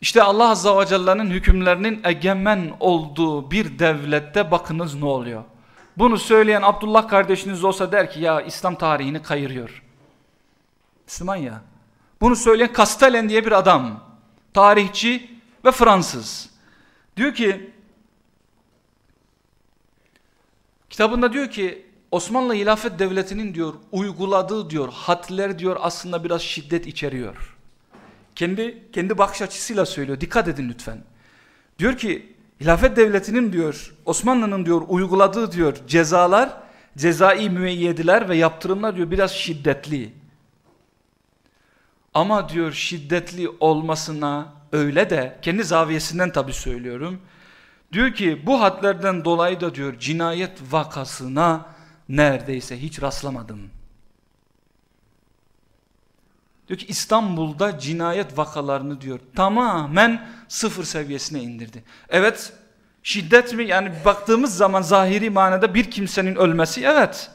İşte Allah Azza ve Celle'nin hükümlerinin egemen olduğu bir devlette bakınız ne oluyor. Bunu söyleyen Abdullah kardeşiniz olsa der ki ya İslam tarihini kayırıyor. Müslüman ya. Bunu söyleyen Castellan diye bir adam. Tarihçi ve Fransız. Diyor ki kitabında diyor ki Osmanlı Hilafet Devleti'nin diyor uyguladığı diyor hatler diyor aslında biraz şiddet içeriyor. Kendi kendi bakış açısıyla söylüyor. Dikkat edin lütfen. Diyor ki Hilafet devletinin diyor Osmanlı'nın diyor uyguladığı diyor cezalar, cezai müeyyediler ve yaptırımlar diyor biraz şiddetli. Ama diyor şiddetli olmasına öyle de kendi zaviyesinden tabi söylüyorum. Diyor ki bu hadlerden dolayı da diyor cinayet vakasına neredeyse hiç rastlamadım. Diyor ki İstanbul'da cinayet vakalarını diyor tamamen sıfır seviyesine indirdi. Evet şiddet mi yani baktığımız zaman zahiri manada bir kimsenin ölmesi evet.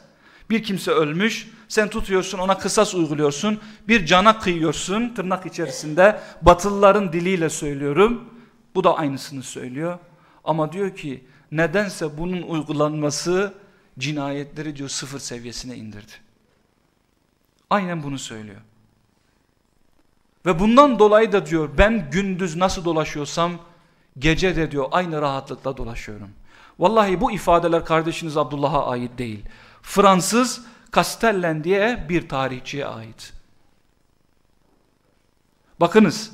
Bir kimse ölmüş sen tutuyorsun ona kısas uyguluyorsun bir cana kıyıyorsun tırnak içerisinde batılıların diliyle söylüyorum. Bu da aynısını söylüyor. Ama diyor ki nedense bunun uygulanması cinayetleri diyor sıfır seviyesine indirdi. Aynen bunu söylüyor. Ve bundan dolayı da diyor ben gündüz nasıl dolaşıyorsam gece de diyor aynı rahatlıkla dolaşıyorum. Vallahi bu ifadeler kardeşiniz Abdullah'a ait değil. Fransız Castellan diye bir tarihçiye ait. Bakınız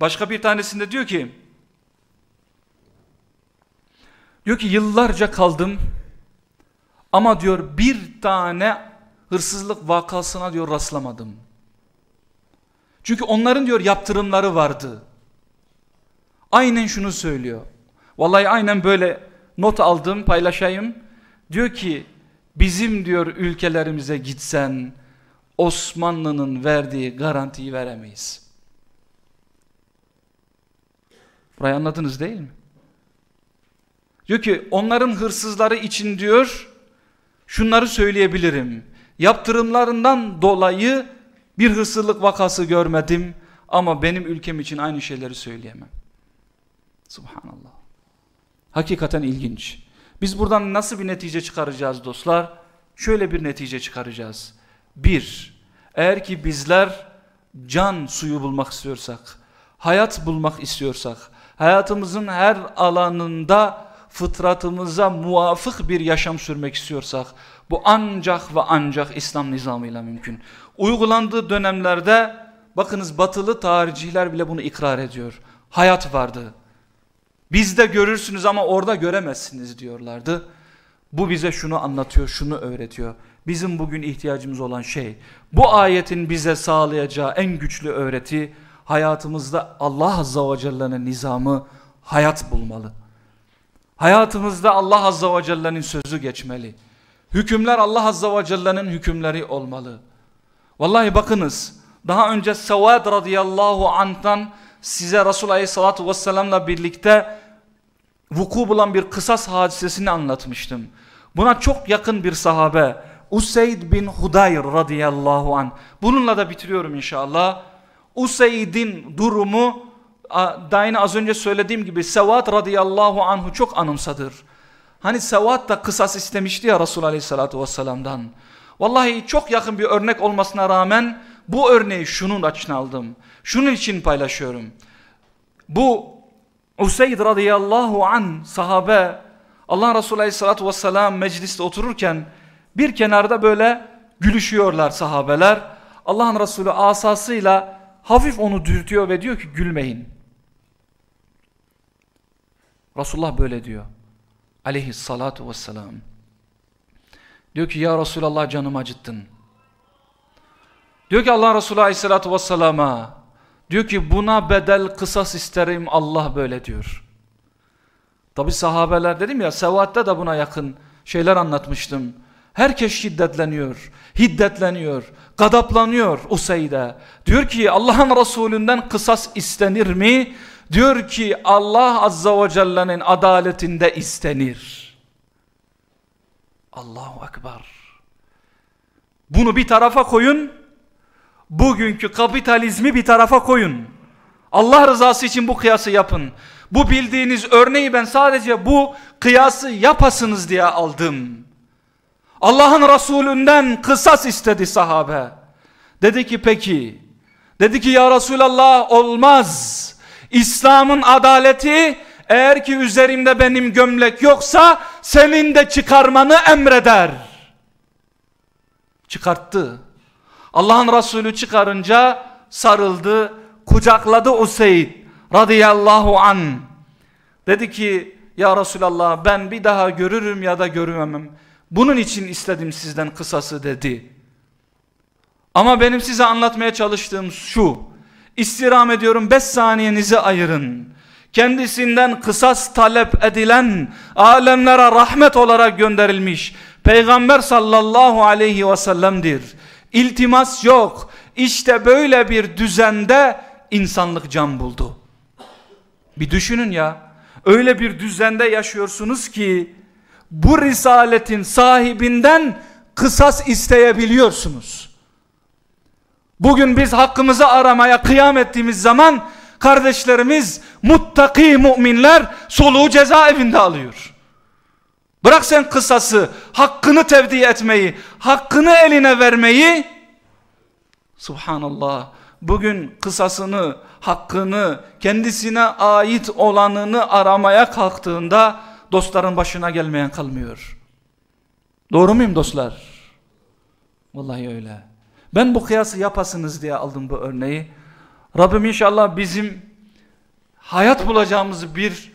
başka bir tanesinde diyor ki diyor ki yıllarca kaldım ama diyor bir tane hırsızlık vakasına diyor rastlamadım. Çünkü onların diyor yaptırımları vardı. Aynen şunu söylüyor. Vallahi aynen böyle not aldım paylaşayım. Diyor ki bizim diyor ülkelerimize gitsen Osmanlı'nın verdiği garantiyi veremeyiz. Burayı anladınız değil mi? Diyor ki onların hırsızları için diyor şunları söyleyebilirim. Yaptırımlarından dolayı bir hırsızlık vakası görmedim ama benim ülkem için aynı şeyleri söyleyemem. Subhanallah. Hakikaten ilginç. Biz buradan nasıl bir netice çıkaracağız dostlar? Şöyle bir netice çıkaracağız. Bir, eğer ki bizler can suyu bulmak istiyorsak, hayat bulmak istiyorsak, hayatımızın her alanında fıtratımıza muvafık bir yaşam sürmek istiyorsak, bu ancak ve ancak İslam nizamıyla mümkün. Uygulandığı dönemlerde bakınız batılı tarihçiler bile bunu ikrar ediyor. Hayat vardı. Bizde görürsünüz ama orada göremezsiniz diyorlardı. Bu bize şunu anlatıyor, şunu öğretiyor. Bizim bugün ihtiyacımız olan şey, bu ayetin bize sağlayacağı en güçlü öğreti, hayatımızda Allah Azza ve Celle'nin nizamı hayat bulmalı. Hayatımızda Allah Azza ve Celle'nin sözü geçmeli. Hükümler Allah Azza ve Celle'nin hükümleri olmalı. Vallahi bakınız daha önce Sevad radıyallahu anh'tan size Resul aleyhissalatu vesselamla birlikte vuku bulan bir kısas hadisesini anlatmıştım. Buna çok yakın bir sahabe Useyd bin Hudayr radıyallahu an. Bununla da bitiriyorum inşallah. Useyd'in durumu da az önce söylediğim gibi Sevat radıyallahu anhu çok anımsadır. Hani Sevat da kısas istemişti ya Resulullah aleyhissalatu vesselam'dan. Vallahi çok yakın bir örnek olmasına rağmen bu örneği şunun için aldım. Şunun için paylaşıyorum. Bu Useyd radıyallahu an sahabe Allah Resulü aleyhissalatu vesselam mecliste otururken bir kenarda böyle gülüşüyorlar sahabeler. Allah'ın Resulü asasıyla hafif onu dürtüyor ve diyor ki gülmeyin. Resulullah böyle diyor. Aleyhissalatu vesselam. Diyor ki ya Resulallah canımı acıttın. Diyor ki Allah Resulü aleyhissalatu vesselama diyor ki buna bedel kısas isterim Allah böyle diyor. Tabi sahabeler dedim ya sevatte de buna yakın şeyler anlatmıştım. Herkes şiddetleniyor, hiddetleniyor, gadaplanıyor Useyd'e. Diyor ki Allah'ın Resulünden kısas istenir mi? Diyor ki Allah Azza ve Celle'nin adaletinde istenir. Allahu Ekber. Bunu bir tarafa koyun. Bugünkü kapitalizmi bir tarafa koyun. Allah rızası için bu kıyası yapın. Bu bildiğiniz örneği ben sadece bu kıyası yapasınız diye aldım. Allah'ın Resulünden kısas istedi sahabe. Dedi ki peki. Dedi ki ya Resulallah olmaz. İslam'ın adaleti eğer ki üzerimde benim gömlek yoksa senin de çıkarmanı emreder. Çıkarttı. Allah'ın Resulü çıkarınca sarıldı, kucakladı Useyd radıyallahu an. Dedi ki ya Resulallah ben bir daha görürüm ya da görmemem. Bunun için istedim sizden kısası dedi. Ama benim size anlatmaya çalıştığım şu. İstirham ediyorum 5 saniyenizi ayırın. Kendisinden kısas talep edilen alemlere rahmet olarak gönderilmiş Peygamber sallallahu aleyhi ve sellem'dir. İltimas yok. İşte böyle bir düzende insanlık can buldu. Bir düşünün ya. Öyle bir düzende yaşıyorsunuz ki bu risaletin sahibinden kısas isteyebiliyorsunuz. Bugün biz hakkımızı aramaya kıyam ettiğimiz zaman kardeşlerimiz muttaki müminler soluğu cezaevinde alıyor. Bırak sen kısası, hakkını tevdi etmeyi, hakkını eline vermeyi. Subhanallah. Bugün kısasını, hakkını, kendisine ait olanını aramaya kalktığında dostların başına gelmeyen kalmıyor. Doğru muyum dostlar? Vallahi öyle. Ben bu kıyası yapasınız diye aldım bu örneği. Rabbim inşallah bizim hayat bulacağımız bir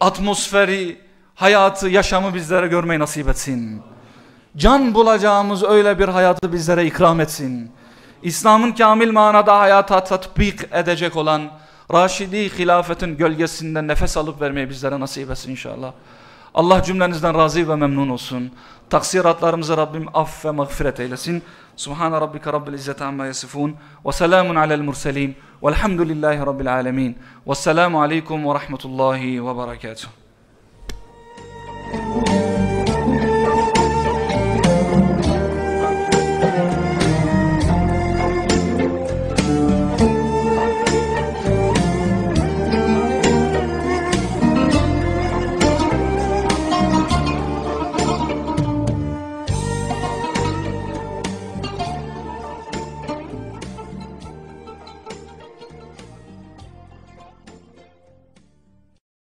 atmosferi, hayatı, yaşamı bizlere görmeyi nasip etsin. Can bulacağımız öyle bir hayatı bizlere ikram etsin. İslam'ın kamil manada hayata tatbik edecek olan Raşidi hilafetin gölgesinde nefes alıp vermeyi bizlere nasip etsin inşallah. Allah cümlenizden razı ve memnun olsun. Taksiratlarımıza Rabbim aff ve mağfiret eylesin. Subhane rabbike rabbil izzeti amma yasifun. Ve selamun alel murselin. Velhamdülillahi rabbil alemin. Vesselamu aleykum ve rahmetullahi ve berekatuhu.